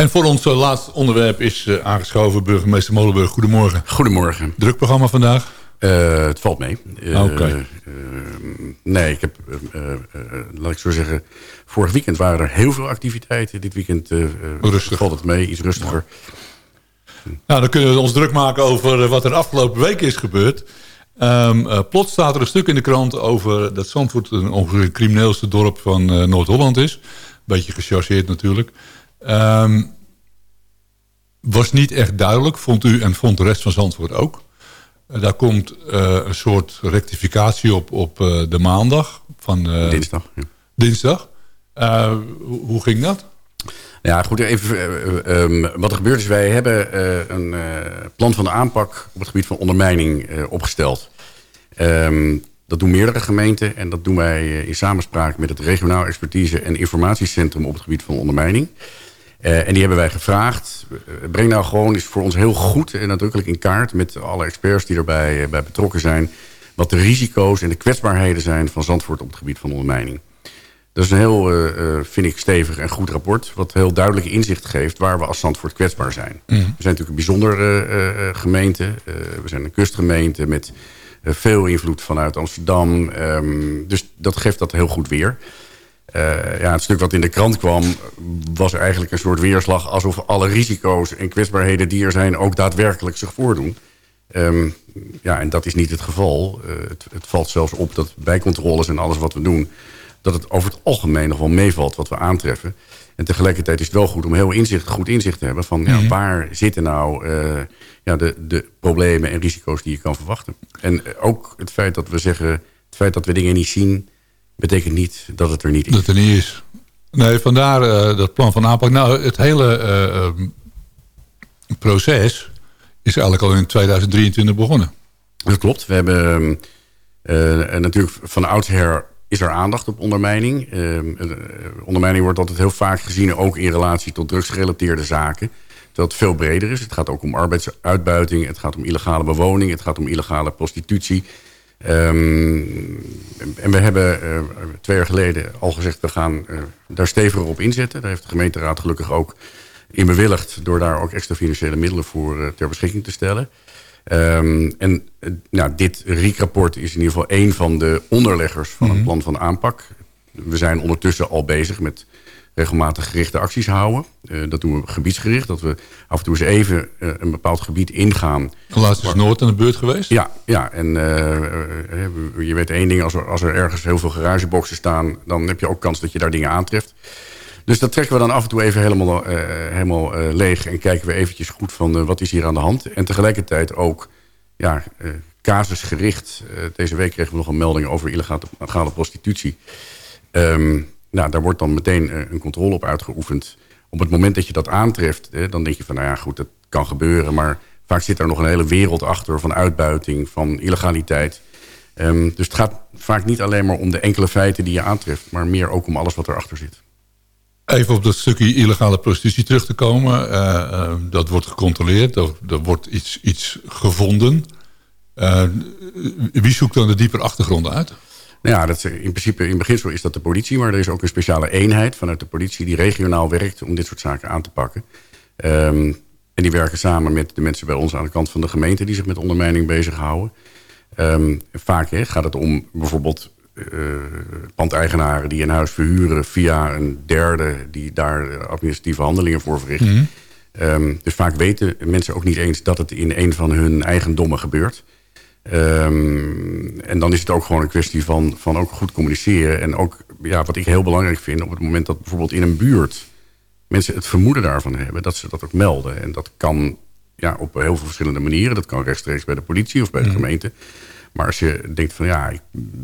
En voor ons eh, laatste onderwerp is eh, aangeschoven burgemeester Molenburg. Goedemorgen. Goedemorgen. Druk programma vandaag? Eh, het valt mee. Eh, Oké. nee, ik heb, laat ik zo zeggen... Vorig weekend waren er heel veel activiteiten. Dit weekend valt het mee, iets rustiger. Nou, dan kunnen we ons druk maken over wat er afgelopen week is gebeurd. Ehm eh, plots staat er een stuk in de krant over dat Zandvoort een ongeveer het crimineelste dorp van Noord-Holland is. Beetje gechargeerd natuurlijk. Ehm, was niet echt duidelijk, vond u en vond de rest van Zandvoort ook. Eh, daar komt eh, een soort rectificatie op, op eh, de maandag. Van, Dinsdag, ja. Dinsdag. Hoe, ging dat? Ja, goed, even eh, eh, ehm, wat er gebeurd is. Wij hebben een plan van de aanpak op het gebied van ondermijning opgesteld. Ehm, dat doen meerdere gemeenten en dat doen wij in samenspraak met het regionaal expertise en informatiecentrum op het gebied van ondermijning. Eh, en die hebben wij gevraagd. breng nou gewoon eens voor ons heel goed en nadrukkelijk in kaart met alle experts die erbij eh, bij betrokken zijn. Wat de risico's en de kwetsbaarheden zijn van Zandvoort op het gebied van ondermijning. Dat is een heel, eh, vind ik, stevig en goed rapport. Wat heel duidelijk inzicht geeft waar we als Zandvoort kwetsbaar zijn. Mhm. We zijn natuurlijk een bijzondere gemeente. We zijn een kustgemeente met veel invloed vanuit Amsterdam. Ehm, dus dat geeft dat heel goed weer. Eh, ja, het stuk wat in de krant kwam was eigenlijk een soort weerslag... alsof alle risico's en kwetsbaarheden die er zijn... ook daadwerkelijk zich voordoen. Ehm, ja, en dat is niet het geval. Eh, het, het valt zelfs op dat bij controles en alles wat we doen... dat het over het algemeen nog wel meevalt wat we aantreffen. En tegelijkertijd is het wel goed om heel inzicht, goed inzicht te hebben... van ja, Mhm. waar zitten nou eh, ja, de, de problemen en risico's die je kan verwachten. En ook het feit dat we zeggen... het feit dat we dingen niet zien... betekent niet dat het er niet is. Dat er niet is. Nee, vandaar eh, dat plan van aanpak. Nou, het hele eh, ehm, proces is eigenlijk al in 2023 begonnen. Dat klopt. We hebben eh, en natuurlijk van oudsher is er aandacht op ondermijning. Eh, eh, ondermijning wordt altijd heel vaak gezien, ook in relatie tot drugsgerelateerde zaken. Terwijl het veel breder is. Het gaat ook om arbeidsuitbuiting, het gaat om illegale bewoning, het gaat om illegale prostitutie. Ehm, en we hebben eh, twee jaar geleden al gezegd, we gaan eh, daar steviger op inzetten. Daar heeft de gemeenteraad gelukkig ook in bewilligd... door daar ook extra financiële middelen voor eh, ter beschikking te stellen. Ehm, en nou, dit RIEK-rapport is in ieder geval een van de onderleggers van het Mhm. plan van aanpak. We zijn ondertussen al bezig met regelmatig gerichte acties houden. Eh, dat doen we gebiedsgericht, dat we af en toe eens even eh, een bepaald gebied ingaan. Laatst is Noord aan de beurt geweest. Ja, ja en eh, je weet één ding, als er, als er ergens heel veel garageboxen staan... dan heb je ook kans dat je daar dingen aantreft. Dus dat trekken we dan af en toe even helemaal, helemaal leeg... en kijken we eventjes goed van wat is hier aan de hand. En tegelijkertijd ook ja, casusgericht. Deze week kregen we nog een melding over illegale illegale prostitutie. Ehm, nou, daar wordt dan meteen eh, een controle op uitgeoefend. Op het moment dat je dat aantreft, eh, dan denk je van... nou ja, goed, dat kan gebeuren, maar vaak zit daar nog een hele wereld achter... van uitbuiting, van illegaliteit. Ehm, dus het gaat vaak niet alleen maar om de enkele feiten die je aantreft... maar meer ook om alles wat erachter zit. Even op dat stukje illegale prostitutie terug te komen. Eh, eh, dat wordt gecontroleerd. Er, wordt iets, iets gevonden. Wie zoekt dan de diepere achtergronden uit? Nou ja, dat is in principe in beginsel is dat de politie... maar er is ook een speciale eenheid vanuit de politie... die regionaal werkt om dit soort zaken aan te pakken. Ehm, en die werken samen met de mensen bij ons aan de kant van de gemeente... die zich met ondermijning bezighouden. Ehm vaak gaat het om bijvoorbeeld eh, pandeigenaren... die een huis verhuren via een derde... die daar eh, administratieve handelingen voor verricht. Mhm. Ehm, dus vaak weten mensen ook niet eens dat het in een van hun eigendommen gebeurt. Ehm, en dan is het ook gewoon een kwestie van, van ook goed communiceren. En ook, ja, wat ik heel belangrijk vind... op het moment dat bijvoorbeeld in een buurt... mensen het vermoeden daarvan hebben... dat ze dat ook melden. En dat kan ja, op heel veel verschillende manieren. Dat kan rechtstreeks bij de politie of bij de Mhm. gemeente. Maar als je denkt van ja, ik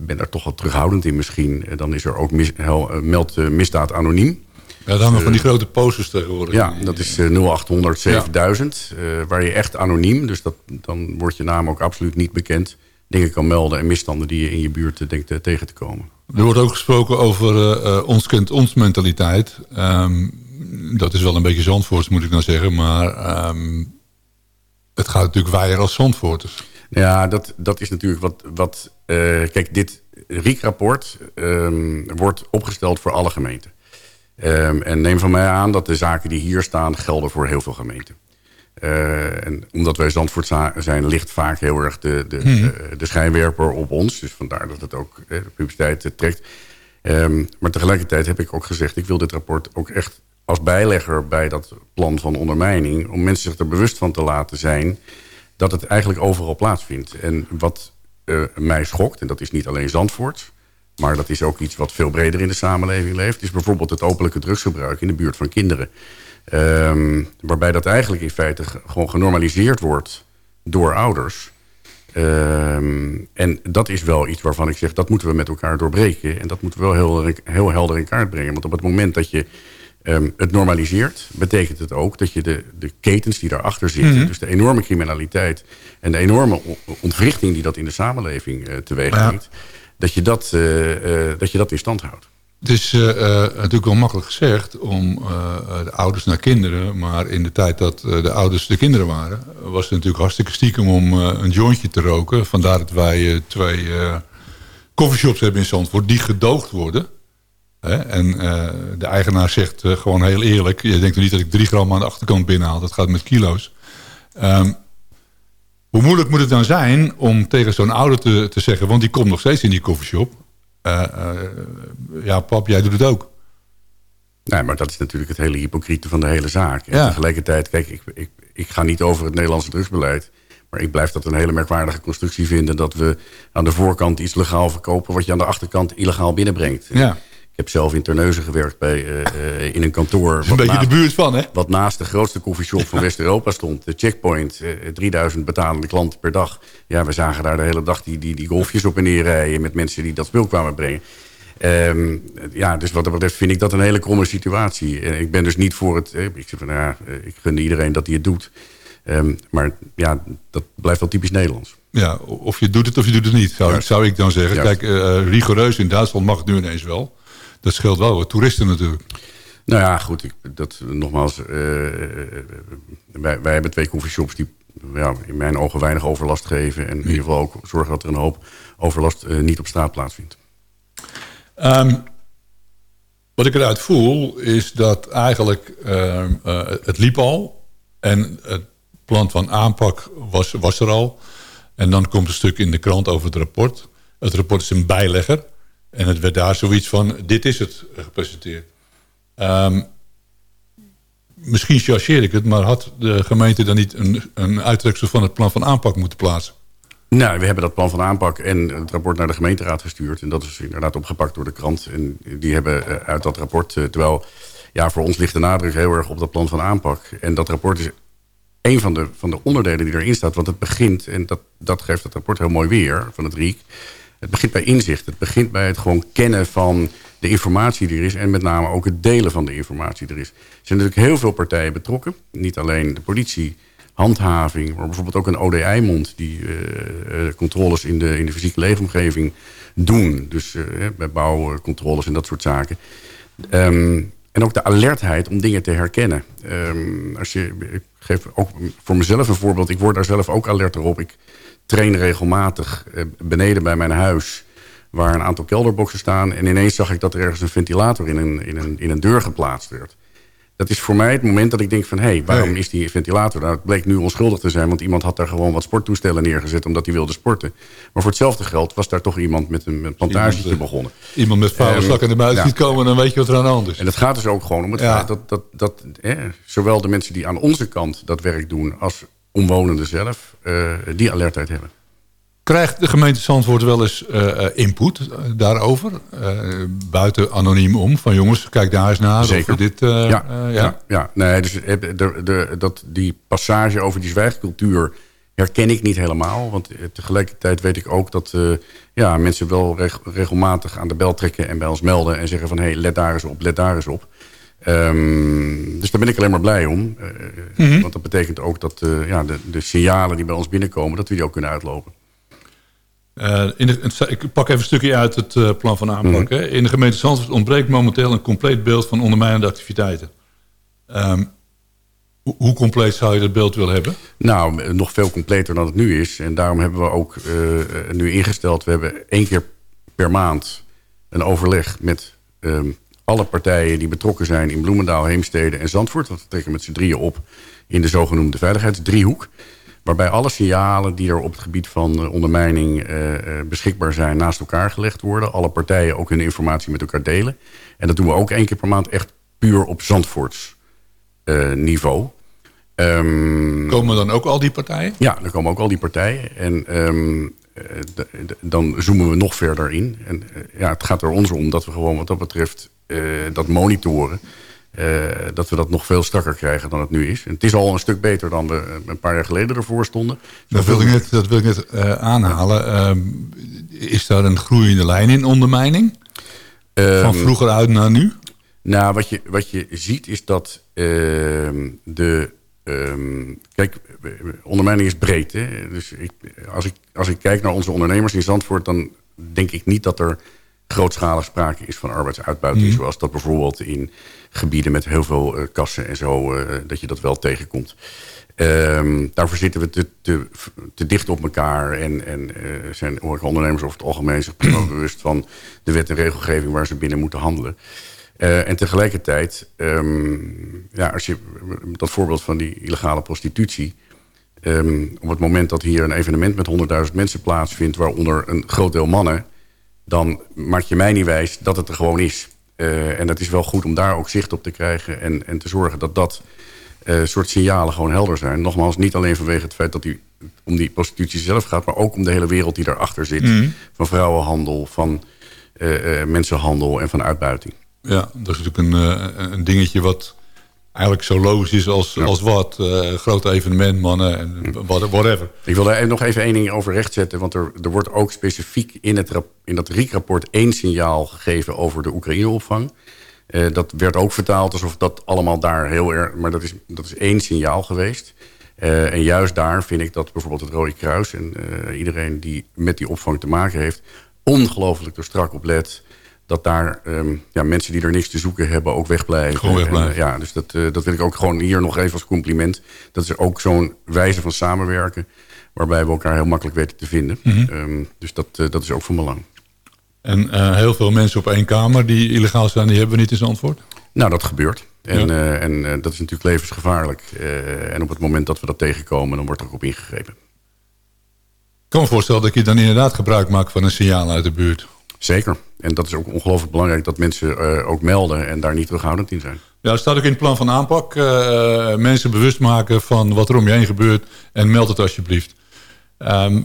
ben daar toch wat terughoudend in misschien... eh, dan is er ook mis, hel, eh, meld eh, misdaad anoniem. Ja, dan nog van die Eh, grote posters tegenwoordig. Ja, dat is eh, 0800 7000. eh, waar je echt anoniem, dus dat, dan wordt je naam ook absoluut niet bekend... dingen kan melden en misstanden die je in je buurt eh, denkt eh, tegen te komen. Er wordt ook gesproken over eh, eh, ons kent ons mentaliteit. Ehm, dat is wel een beetje Zandvoorts, moet ik dan zeggen. Maar ehm, het gaat natuurlijk waaien als Zandvoorters. Ja, dat, dat is natuurlijk wat... wat eh, kijk, dit RIEK-rapport ehm, wordt opgesteld voor alle gemeenten. Ehm, en neem van mij aan dat de zaken die hier staan... gelden voor heel veel gemeenten. Eh, en omdat wij Zandvoort za- zijn, ligt vaak heel erg de, de, Mhm. eh, de schijnwerper op ons. Dus vandaar dat het ook eh, de publiciteit eh, trekt. Ehm, maar tegelijkertijd heb ik ook gezegd... ik wil dit rapport ook echt als bijlegger bij dat plan van ondermijning... om mensen zich er bewust van te laten zijn... dat het eigenlijk overal plaatsvindt. En wat mij schokt, en dat is niet alleen Zandvoort... maar dat is ook iets wat veel breder in de samenleving leeft... is bijvoorbeeld het openlijke drugsgebruik in de buurt van kinderen. Ehm, waarbij dat eigenlijk in feite ge- gewoon genormaliseerd wordt door ouders... Ehm, en dat is wel iets waarvan ik zeg, dat moeten we met elkaar doorbreken. En dat moeten we wel heel, heel helder in kaart brengen. Want op het moment dat je ehm, het normaliseert... betekent het ook dat je de, de ketens die daarachter zitten... Mhm. dus de enorme criminaliteit en de enorme on- ontwrichting... die dat in de samenleving eh, teweeg Ja. Dat, je dat, eh, eh, dat je dat in stand houdt. Het is eh, natuurlijk wel makkelijk gezegd om de ouders naar kinderen. Maar in de tijd dat de ouders de kinderen waren... was het natuurlijk hartstikke stiekem om een jointje te roken. Vandaar dat wij twee coffeeshops hebben in Zandvoort die gedoogd worden. Hè? En de eigenaar zegt gewoon heel eerlijk... je denkt niet dat ik drie gram aan de achterkant binnenhaal. Dat gaat met kilo's. Ehm, hoe moeilijk moet het dan zijn om tegen zo'n ouder te, te zeggen... want die komt nog steeds in die coffeeshop... eh, eh, ja, pap, jij doet het ook. Nee, maar dat is natuurlijk het hele hypocriete van de hele zaak. En Ja. tegelijkertijd, kijk, ik, ik, ik ga niet over het Nederlandse drugsbeleid. Maar ik blijf dat een hele merkwaardige constructie vinden... dat we aan de voorkant iets legaal verkopen... wat je aan de achterkant illegaal binnenbrengt. Ja. Ik heb zelf in Terneuzen gewerkt bij, eh, eh, in een kantoor... een beetje de buurt van, hè? Wat naast de grootste koffieshop van West-Europa stond. De checkpoint, eh, 3000 betalende klanten per dag. Ja, we zagen daar de hele dag die, die, die golfjes op en neer rijden... met mensen die dat spul kwamen brengen. Ehm, ja, dus wat dat betreft vind ik dat een hele kromme situatie. En ik ben dus niet voor het... eh, Ik zeg van, nou ja, eh, ik gun iedereen dat hij het doet. Ehm, maar ja, dat blijft wel typisch Nederlands. Ja, of je doet het of je doet het niet, zou, zou ik dan zeggen. Kijk, eh, rigoureus in Duitsland mag het nu ineens wel. Dat scheelt wel wat toeristen natuurlijk. Nou ja, goed. Ik, dat, nogmaals, eh, wij, wij hebben twee coffeeshops die ja, in mijn ogen weinig overlast geven. En in ieder geval ook zorgen dat er een hoop overlast eh, niet op straat plaatsvindt. Ehm, wat ik eruit voel, is dat eigenlijk ehm, eh, het liep al. En het plan van aanpak was, was er al. En dan komt een stuk in de krant over het rapport. Het rapport is een bijlegger. En het werd daar zoiets van, dit is het gepresenteerd. Ehm, misschien chargeer ik het, maar had de gemeente dan niet een, een uittreksel van het plan van aanpak moeten plaatsen? Nou, we hebben dat plan van aanpak en het rapport naar de gemeenteraad gestuurd. En dat is inderdaad opgepakt door de krant. En die hebben eh, uit dat rapport... eh, terwijl, ja, voor ons ligt de nadruk heel erg op dat plan van aanpak. En dat rapport is een van de, van de onderdelen die erin staat. Want het begint, en dat, dat geeft het rapport heel mooi weer van het RIEK... Het begint bij inzicht. Het begint bij het gewoon kennen van de informatie die er is... en met name ook het delen van de informatie die er is. Er zijn natuurlijk heel veel partijen betrokken. Niet alleen de politie, handhaving... maar bijvoorbeeld ook een ODI-mond... die eh, eh, controles in de, in de fysieke leefomgeving doen. Dus eh, bij bouwcontroles en dat soort zaken. Ehm, en ook de alertheid om dingen te herkennen. Ehm, als je, ik geef ook voor mezelf een voorbeeld. Ik word daar zelf ook alert op. Ik train regelmatig eh, beneden bij mijn huis... waar een aantal kelderboxen staan. En ineens zag ik dat er ergens een ventilator in een, in een, in een deur geplaatst werd. Dat is voor mij het moment dat ik denk van... hé, hey, waarom is die ventilator daar? Het bleek nu onschuldig te zijn... want iemand had daar gewoon wat sporttoestellen neergezet... omdat hij wilde sporten. Maar voor hetzelfde geld was daar toch iemand met een, met een plantagetje Iemand, eh, begonnen. Iemand met vuile ja. ziet komen... dan weet je wat er aan de hand is. En het gaat dus ook gewoon om het Ja. feit dat, dat, dat hè, zowel de mensen die aan onze kant dat werk doen... als omwonenden zelf, eh, die alertheid hebben. Krijgt de gemeente Zandvoort wel eens eh, eh, input daarover? Buiten anoniem om, van jongens, kijk daar eens naar. of Zeker. Dit, ja, eh, ja. ja, Nee, dus de, de, dat, die passage over die zwijgcultuur herken ik niet helemaal. Want tegelijkertijd weet ik ook dat ja, mensen wel reg- regelmatig aan de bel trekken... en bij ons melden en zeggen van... hé, hey, let daar eens op, let daar eens op. Ehm, dus daar ben ik alleen maar blij om. Eh, Mhm. Want dat betekent ook dat eh, ja, de, de signalen die bij ons binnenkomen... dat we die ook kunnen uitlopen. Eh, in de, ik pak even een stukje uit het eh, plan van aanpak. Mhm. hè. In de gemeente Zandvoort ontbreekt momenteel een compleet beeld van ondermijnende activiteiten. Ehm, hoe, hoe compleet zou je dat beeld willen hebben? Nou, eh, nog veel completer dan het nu is. En daarom hebben we ook eh, eh, nu ingesteld... we hebben één keer per maand een overleg met ehm, alle partijen... die betrokken zijn in Bloemendaal, Heemstede en Zandvoort. Want we trekken met z'n drieën op in de zogenoemde veiligheidsdriehoek. Waarbij alle signalen die er op het gebied van eh, ondermijning eh, eh, beschikbaar zijn... naast elkaar gelegd worden. Alle partijen ook hun informatie met elkaar delen. En dat doen we ook één keer per maand echt puur op Zandvoorts niveau. Ehm, Komen dan ook al die partijen? ja, dan komen ook al die partijen. En ehm, eh, dan zoomen we nog verder in. En ja, het gaat er ons om dat we gewoon wat dat betreft dat monitoren. eh, dat we dat nog veel strakker krijgen dan het nu is. En het is al een stuk beter dan we eh, een paar jaar geleden ervoor stonden. Dat wil ik net, dat wil ik net eh, aanhalen. Ehm, is daar een groeiende lijn in ondermijning? van Ehm, vroeger uit naar nu? Nou, wat je, wat je ziet is dat ehm, de... kijk, eh, ondermijning is breed. Hè? Dus ik, als, ik, als ik kijk naar onze ondernemers in Zandvoort... dan denk ik niet dat er grootschalig sprake is van arbeidsuitbuiting... Mhm. zoals dat bijvoorbeeld in gebieden met heel veel eh, kassen en zo... eh, dat je dat wel tegenkomt. Ehm, daarvoor zitten we te, te, te dicht op elkaar en, en eh, zijn ondernemers over het algemeen zich prima bewust van de wet en regelgeving waar ze binnen moeten handelen. En tegelijkertijd, ehm, ja, als je dat voorbeeld van die illegale prostitutie. ehm, op het moment dat hier een evenement met 100.000 mensen plaatsvindt, waaronder een groot deel mannen, dan maak je mij niet wijs dat het er gewoon is. Eh, en het is wel goed om daar ook zicht op te krijgen en, en te zorgen dat dat eh, soort signalen gewoon helder zijn. Nogmaals, niet alleen vanwege het feit dat die om die prostitutie zelf gaat, maar ook om de hele wereld die daarachter zit. Mhm. Van vrouwenhandel, van eh, eh, mensenhandel en van uitbuiting. Ja, dat is natuurlijk een, een dingetje wat eigenlijk zo logisch is als, als wat. eh grote evenement, mannen en what- whatever. Ik wil daar nog even één ding over rechtzetten. Want er, er wordt ook specifiek in, het, in dat RIEK-rapport één signaal gegeven over de Oekraïne-opvang. Eh, dat werd ook vertaald alsof dat allemaal daar heel erg... Maar dat is, dat is één signaal geweest. Eh, en juist daar vind ik dat bijvoorbeeld het Rode Kruis... en iedereen die met die opvang te maken heeft... ongelooflijk er strak op let... dat daar ehm, ja, mensen die er niks te zoeken hebben ook wegblijven. Gewoon wegblijven. En, eh, ja, dus dat, eh, dat wil ik ook gewoon hier nog even als compliment. Dat is ook zo'n wijze van samenwerken... waarbij we elkaar heel makkelijk weten te vinden. Mhm. Ehm, dus dat, eh, dat is ook van belang. En eh, heel veel mensen op één kamer die illegaal zijn, die hebben we niet in Zandvoort. Nou, dat gebeurt. En, Ja. eh, en eh, dat is natuurlijk levensgevaarlijk. Eh, en op het moment dat we dat tegenkomen, dan wordt er ook op ingegrepen. Ik kan me voorstellen dat je dan inderdaad gebruik maakt van een signaal uit de buurt. Zeker. En dat is ook ongelooflijk belangrijk dat mensen eh, ook melden en daar niet terughoudend in zijn. Ja, dat staat ook in het plan van aanpak. eh, mensen bewust maken van wat er om je heen gebeurt en meld het alsjeblieft. Ehm,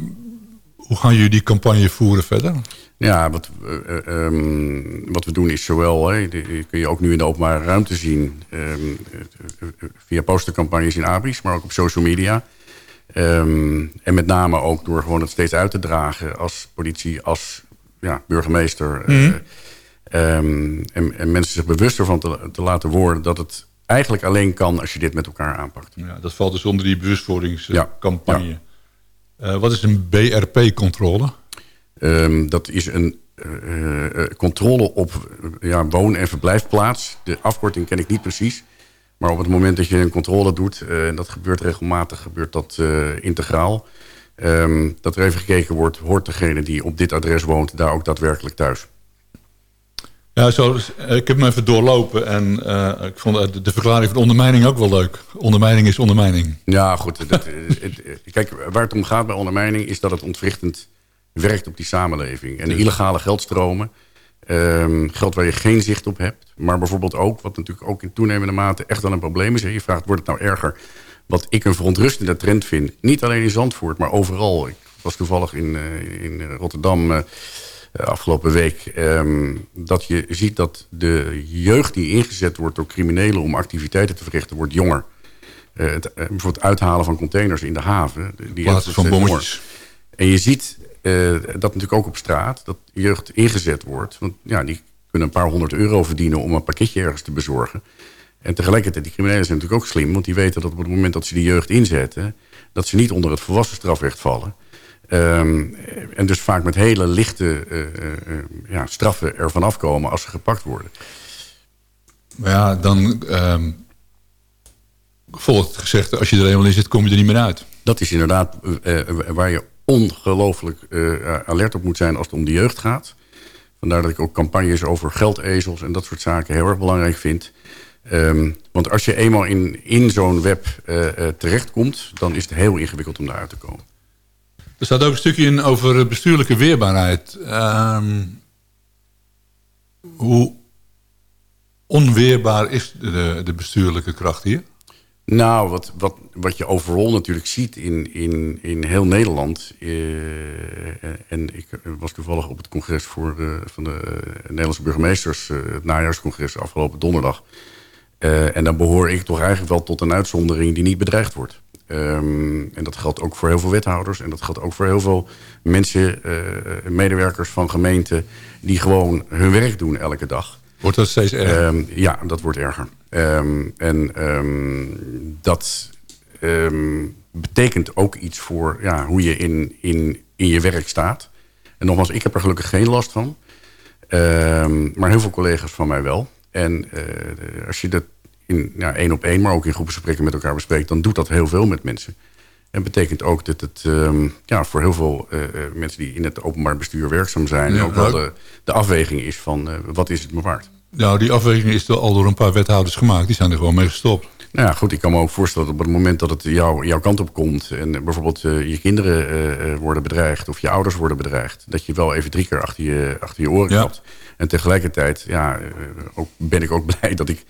hoe gaan jullie die campagne voeren verder? Ja, wat, eh, eh, ehm, wat we doen is zowel, hè, die kun je ook nu in de openbare ruimte zien... ehm, eh, eh, via postercampagnes in ABRI's, maar ook op social media. En met name ook door gewoon het steeds uit te dragen als politie, als ja, burgemeester. eh, Mhm. ehm, en, en mensen zich bewust ervan te, te laten worden... dat het eigenlijk alleen kan als je dit met elkaar aanpakt. Ja, dat valt dus onder die bewustwordingscampagne. Eh, wat is een BRP-controle? Ehm, dat is een eh, eh, controle op ja, woon- en verblijfplaats. De afkorting ken ik niet precies. Maar op het moment dat je een controle doet, eh, en dat gebeurt regelmatig, gebeurt dat eh, integraal. Ehm, dat er even gekeken wordt, hoort degene die op dit adres woont daar ook daadwerkelijk thuis? Ja, zo, eh, ik heb hem even doorlopen en eh, ik vond eh, de- de verklaring van ondermijning ook wel leuk. Ondermijning is ondermijning. Ja, goed. Dat, het, kijk, waar het om gaat bij ondermijning is dat het ontwrichtend werkt op die samenleving. En de illegale geldstromen, ehm, geld waar je geen zicht op hebt. Maar bijvoorbeeld ook, wat natuurlijk ook in toenemende mate echt wel een probleem is. Je vraagt, wordt het nou erger? Wat ik een verontrustende trend vind. Niet alleen in Zandvoort, maar overal. Ik was toevallig in, eh, in Rotterdam eh, afgelopen week. ehm, dat je ziet dat de jeugd die ingezet wordt door criminelen om activiteiten te verrichten, wordt jonger. Eh, het, eh, bijvoorbeeld uithalen van containers in de haven. Die Plaatsen van bommetjes. En je ziet eh, dat natuurlijk ook op straat, dat jeugd ingezet wordt. Want ja, die kunnen een paar honderd euro verdienen om een pakketje ergens te bezorgen. En tegelijkertijd, die criminelen zijn natuurlijk ook slim... want die weten dat op het moment dat ze die jeugd inzetten... dat ze niet onder het volwassen strafrecht vallen. Ehm, en dus vaak met hele lichte eh, eh, ja, straffen ervan afkomen als ze gepakt worden. Ja, dan ehm, volgt het gezegde... als je er eenmaal in zit, kom je er niet meer uit. Dat is inderdaad waar je ongelooflijk alert op moet zijn als het om de jeugd gaat. Vandaar dat ik ook campagnes over geldezels en dat soort zaken heel erg belangrijk vind. Ehm, want als je eenmaal in, in zo'n web eh, eh, terechtkomt, dan is het heel ingewikkeld om daaruit te komen. Er staat ook een stukje in over bestuurlijke weerbaarheid. Ehm, hoe onweerbaar is de, de bestuurlijke kracht hier? Nou, wat, wat, wat je overal natuurlijk ziet in, in, in heel Nederland. eh, en ik was toevallig op het congres voor, van de Nederlandse burgemeesters, het najaarscongres afgelopen donderdag. Eh, en dan behoor ik toch eigenlijk wel tot een uitzondering die niet bedreigd wordt. Ehm, en dat geldt ook voor heel veel wethouders. En dat geldt ook voor heel veel mensen, eh, medewerkers van gemeenten... die gewoon hun werk doen elke dag. Wordt dat steeds erger? Ehm, ja, dat wordt erger. Ehm, en dat betekent ook iets voor ja, hoe je in, in, in je werk staat. En nogmaals, ik heb er gelukkig geen last van. Maar heel veel collega's van mij wel. En eh, als je dat in ja, één op één, maar ook in groepsgesprekken met elkaar bespreekt... dan doet dat heel veel met mensen. En betekent ook dat het ehm, ja, voor heel veel eh, eh, mensen die in het openbaar bestuur werkzaam zijn... Ja, ook wel nou- de, de afweging is van wat is het me waard. Nou, die afweging is al door een paar wethouders gemaakt. Die zijn er gewoon mee gestopt. Nou ja, goed, ik kan me ook voorstellen dat op het moment dat het jou, jouw kant op komt... en bijvoorbeeld je kinderen worden bedreigd of je ouders worden bedreigd... dat je wel even drie keer achter je, achter je oren klapt. En tegelijkertijd ja, eh, ook, ben ik ook blij dat ik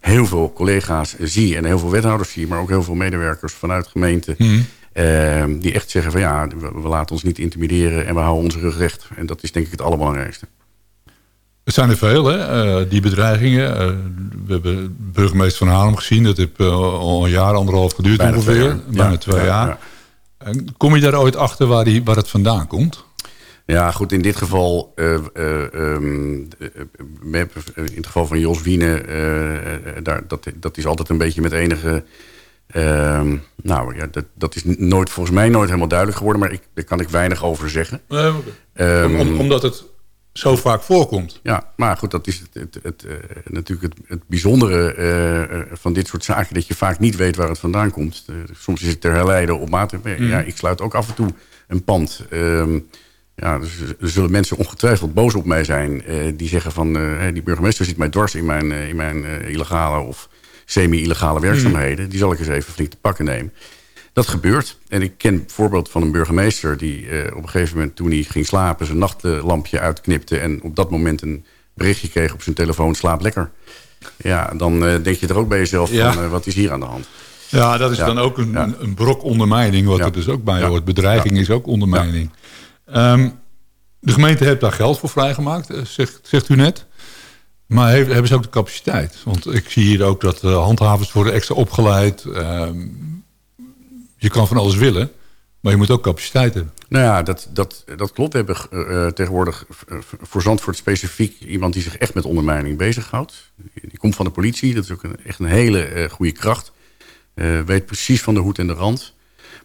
heel veel collega's zie... en heel veel wethouders zie, maar ook heel veel medewerkers vanuit gemeenten... Mhm. eh, die echt zeggen van ja, we, we laten ons niet intimideren en we houden onze rug recht. En dat is denk ik het allerbelangrijkste. Het zijn er veel, hè, eh, die bedreigingen. Eh, we hebben burgemeester van Haarlem gezien. Dat heeft al een jaar, anderhalf geduurd Bijna ongeveer. twee jaar. Bijna Ja, twee ja, jaar. ja. Kom je daar ooit achter waar, die, waar het vandaan komt? Ja, goed, in dit geval, eh, eh, ehm, eh, in het geval van Jos Wiene, daar, dat, dat is altijd een beetje met enige, ehm, nou ja, dat, dat is nooit, volgens mij nooit helemaal duidelijk geworden, maar ik, daar kan ik weinig over zeggen. Nee. Ehm, Om- om- omdat het zo vaak voorkomt. Ja, maar goed, dat is het, het, het, natuurlijk het, het bijzondere van dit soort zaken... dat je vaak niet weet waar het vandaan komt. Soms is het ter herleide op maat. Mhm. Ja, ik sluit ook af en toe een pand. Ja, dus er zullen mensen ongetwijfeld boos op mij zijn... eh, die zeggen van, eh, die burgemeester zit mij dwars in mijn, eh, in mijn illegale of semi-illegale werkzaamheden. Die zal ik eens even flink te pakken nemen. Dat gebeurt. En ik ken voorbeeld van een burgemeester... die op een gegeven moment toen hij ging slapen... zijn nachtlampje uitknipte... en op dat moment een berichtje kreeg op zijn telefoon... slaap lekker. Ja, dan denk je er ook bij jezelf Ja. van... wat is hier aan de hand? Ja, dat is Ja. dan ook een, Ja. een, brok ondermijning, wat er dus ook bij hoort. Bedreiging is ook ondermijning. Ehm, de gemeente heeft daar geld voor vrijgemaakt, eh, zegt, zegt u net. Maar heeft, hebben ze ook de capaciteit? Want ik zie hier ook dat uh, handhavers worden extra opgeleid. Ehm, je kan van alles willen, maar je moet ook capaciteit hebben. Nou ja, dat, dat, dat klopt. We hebben eh, tegenwoordig eh, voor Zandvoort specifiek... iemand die zich echt met ondermijning bezighoudt. Die komt van de politie. Dat is ook een, echt een hele eh, goede kracht. Eh, weet precies van de hoed en de rand.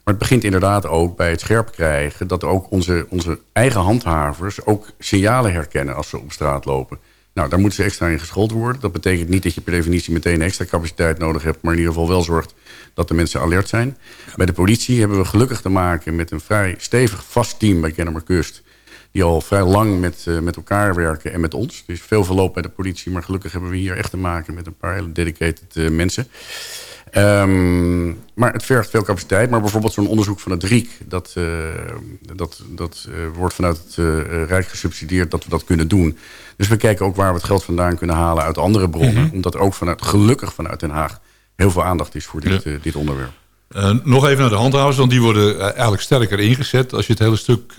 Maar het begint inderdaad ook bij het scherp krijgen... dat ook onze, onze eigen handhavers ook signalen herkennen... als ze op straat lopen. Nou, daar moeten ze extra in geschoold worden. Dat betekent niet dat je per definitie meteen extra capaciteit nodig hebt... maar in ieder geval wel zorgt dat de mensen alert zijn. Bij de politie hebben we gelukkig te maken met een vrij stevig vast team bij Kennemer Kust... die al vrij lang met, eh, met elkaar werken en met ons. Er is veel verloop bij de politie, maar gelukkig hebben we hier echt te maken... met een paar hele dedicated eh, mensen... Ehm, maar het vergt veel capaciteit. Maar bijvoorbeeld zo'n onderzoek van het RIEK... dat, eh, dat, dat eh, wordt vanuit het eh, Rijk gesubsidieerd dat we dat kunnen doen. Dus we kijken ook waar we het geld vandaan kunnen halen uit andere bronnen. Mhm. Omdat ook vanuit, gelukkig vanuit Den Haag heel veel aandacht is voor dit, dit onderwerp. Nog even naar de handhavers, want die worden eigenlijk sterker ingezet... als je het hele stuk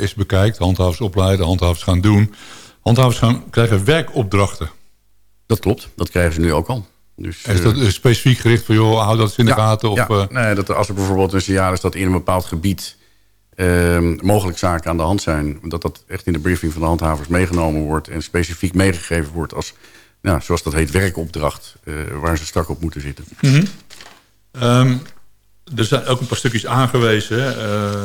eens bekijkt. Handhavers opleiden, handhavers gaan doen. Handhavers gaan, krijgen werkopdrachten. Dat klopt, dat krijgen ze nu ook al. Dus, is dat eh, specifiek gericht van, joh, hou dat eens in de Ja, gaten? Of, ja. eh, nee, dat er, als er bijvoorbeeld een signaal is dat in een bepaald gebied ehm, mogelijk zaken aan de hand zijn, dat dat echt in de briefing van de handhavers meegenomen wordt en specifiek meegegeven wordt als, nou, zoals dat heet, werkopdracht, eh, waar ze strak op moeten zitten. Mhm. Ehm, er zijn ook een paar stukjes aangewezen. hè.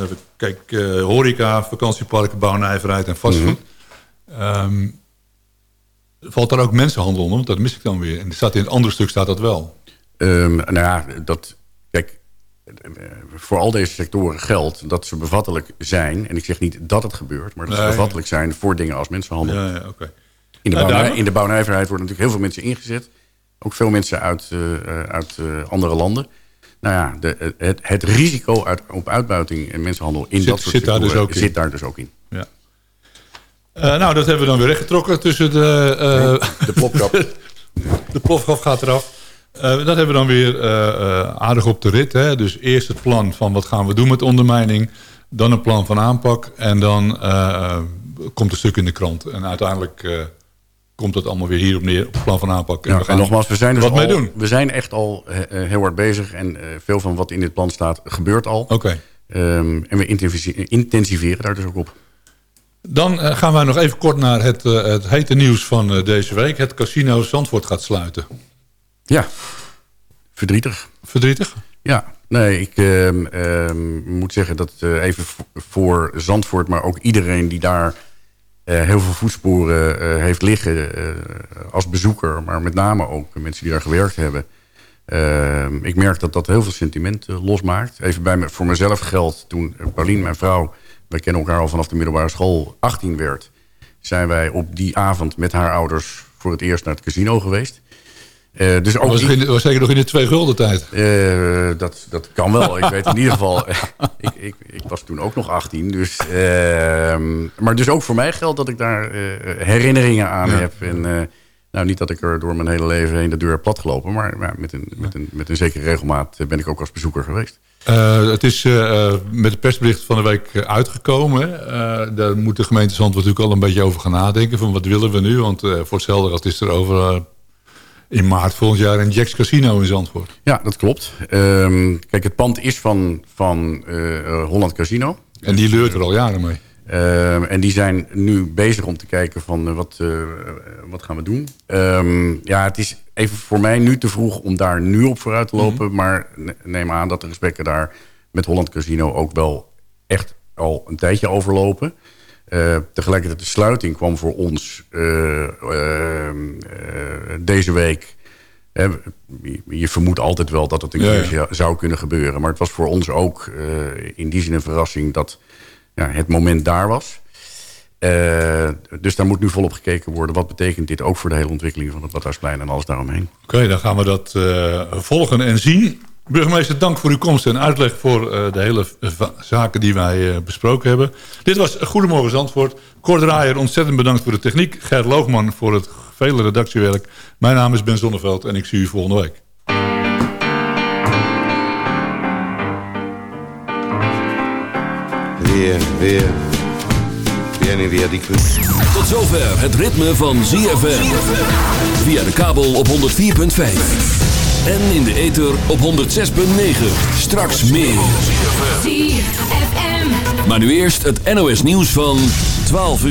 Eh, kijk, eh, horeca, vakantieparken, bouwnijverheid en fastfood. Ehm, valt daar ook mensenhandel onder? Want dat mis ik dan weer. En staat in het andere stuk staat dat wel. Ehm, nou ja, dat, kijk, voor al deze sectoren geldt dat ze bevattelijk zijn. En ik zeg niet dat het gebeurt, maar dat ze bevattelijk zijn voor dingen als mensenhandel. Ja, ja, oké. In de, Nou, bouwnij- in de bouwnijverheid worden natuurlijk heel veel mensen ingezet. Ook veel mensen uit, eh, uit eh, andere landen. Nou ja, de, het, het risico uit, op uitbuiting en mensenhandel in Zit- dat soort zit daar dus sectoren ook in. zit daar dus ook in. Ja. Eh, nou, dat hebben we dan weer rechtgetrokken tussen de... eh, de plopkap. de plopkap gaat eraf. Eh, dat hebben we dan weer aardig op de rit. Hè? Dus eerst het plan van wat gaan we doen met ondermijning. Dan een plan van aanpak. En dan komt een stuk in de krant. En uiteindelijk komt het allemaal weer hierop neer. Op het plan van aanpak. Ja, we gaan en nogmaals, we zijn, dus wat al, mee doen. we zijn echt al heel hard bezig. En veel van wat in dit plan staat gebeurt al. Oké. Ehm, en we intensive- intensiveren daar dus ook op. Dan eh, gaan wij nog even kort naar het, eh, het hete nieuws van eh, deze week. Het casino Zandvoort gaat sluiten. Ja, verdrietig. Verdrietig? Ja, nee, ik ehm, ehm, moet zeggen dat even voor Zandvoort... maar ook iedereen die daar heel veel voetsporen heeft liggen... als bezoeker, maar met name ook mensen die daar gewerkt hebben... Ehm, ik merk dat dat heel veel sentiment losmaakt. Even bij me, voor mezelf geldt, toen Paulien, mijn vrouw... wij kennen elkaar al vanaf de middelbare school, 18 werd... zijn wij op die avond met haar ouders voor het eerst naar het casino geweest... Eh, dus ook was, in- was zeker nog in de twee gulden tijd. eh, dat, dat kan wel. Ik weet in ieder geval... ik, ik, ik was toen ook nog 18. Dus, ehm, maar dus ook voor mij geldt dat ik daar eh, herinneringen aan Ja. heb. En, nou, niet dat ik er door mijn hele leven heen de deur heb platgelopen. Maar ja, met, een, met, een, met een zekere regelmaat ben ik ook als bezoeker geweest. Eh, het is eh, eh, met het persbericht van de week uitgekomen. Daar moet de gemeente Zandvoort natuurlijk al een beetje over gaan nadenken. Van wat willen we nu? Want voor hetzelfde geld is er over in maart volgend jaar een Jacks Casino in Zandvoort. Ja, dat klopt. Ehm, kijk, het pand is van, van Holland Casino. En die leurt er al jaren mee. Ehm, en die zijn nu bezig om te kijken van eh, wat, eh, wat gaan we doen. Ehm, ja, het is even voor mij nu te vroeg om daar nu op vooruit te lopen. Maar ne- neem aan dat de gesprekken daar met Holland Casino ook wel echt al een tijdje overlopen. Eh, tegelijkertijd de sluiting kwam voor ons eh, ehm, deze week. Hè, je- vermoedt altijd wel dat het een Ja, ja. keer zou kunnen gebeuren. Maar het was voor ons ook in die zin een verrassing dat het moment daar was. Eh, dus daar moet nu volop gekeken worden. Wat betekent dit ook voor de hele ontwikkeling van het Badhuisplein en alles daaromheen? Oké, dan gaan we dat eh, volgen en zien. Burgemeester, dank voor uw komst en uitleg voor eh, de hele zaken die wij besproken hebben. Dit was Goedemorgen Zandvoort. Cor Draaier, ontzettend bedankt voor de techniek. Gert Loogman voor het vele redactiewerk. Mijn naam is Ben Zonneveld en ik zie u volgende week. Via, via. Vieni via di qui. Tot zover het ritme van ZFM. Via de kabel op 104.5. En in de ether op 106.9. Straks meer. ZFM. Maar nu eerst het NOS nieuws van 12 uur.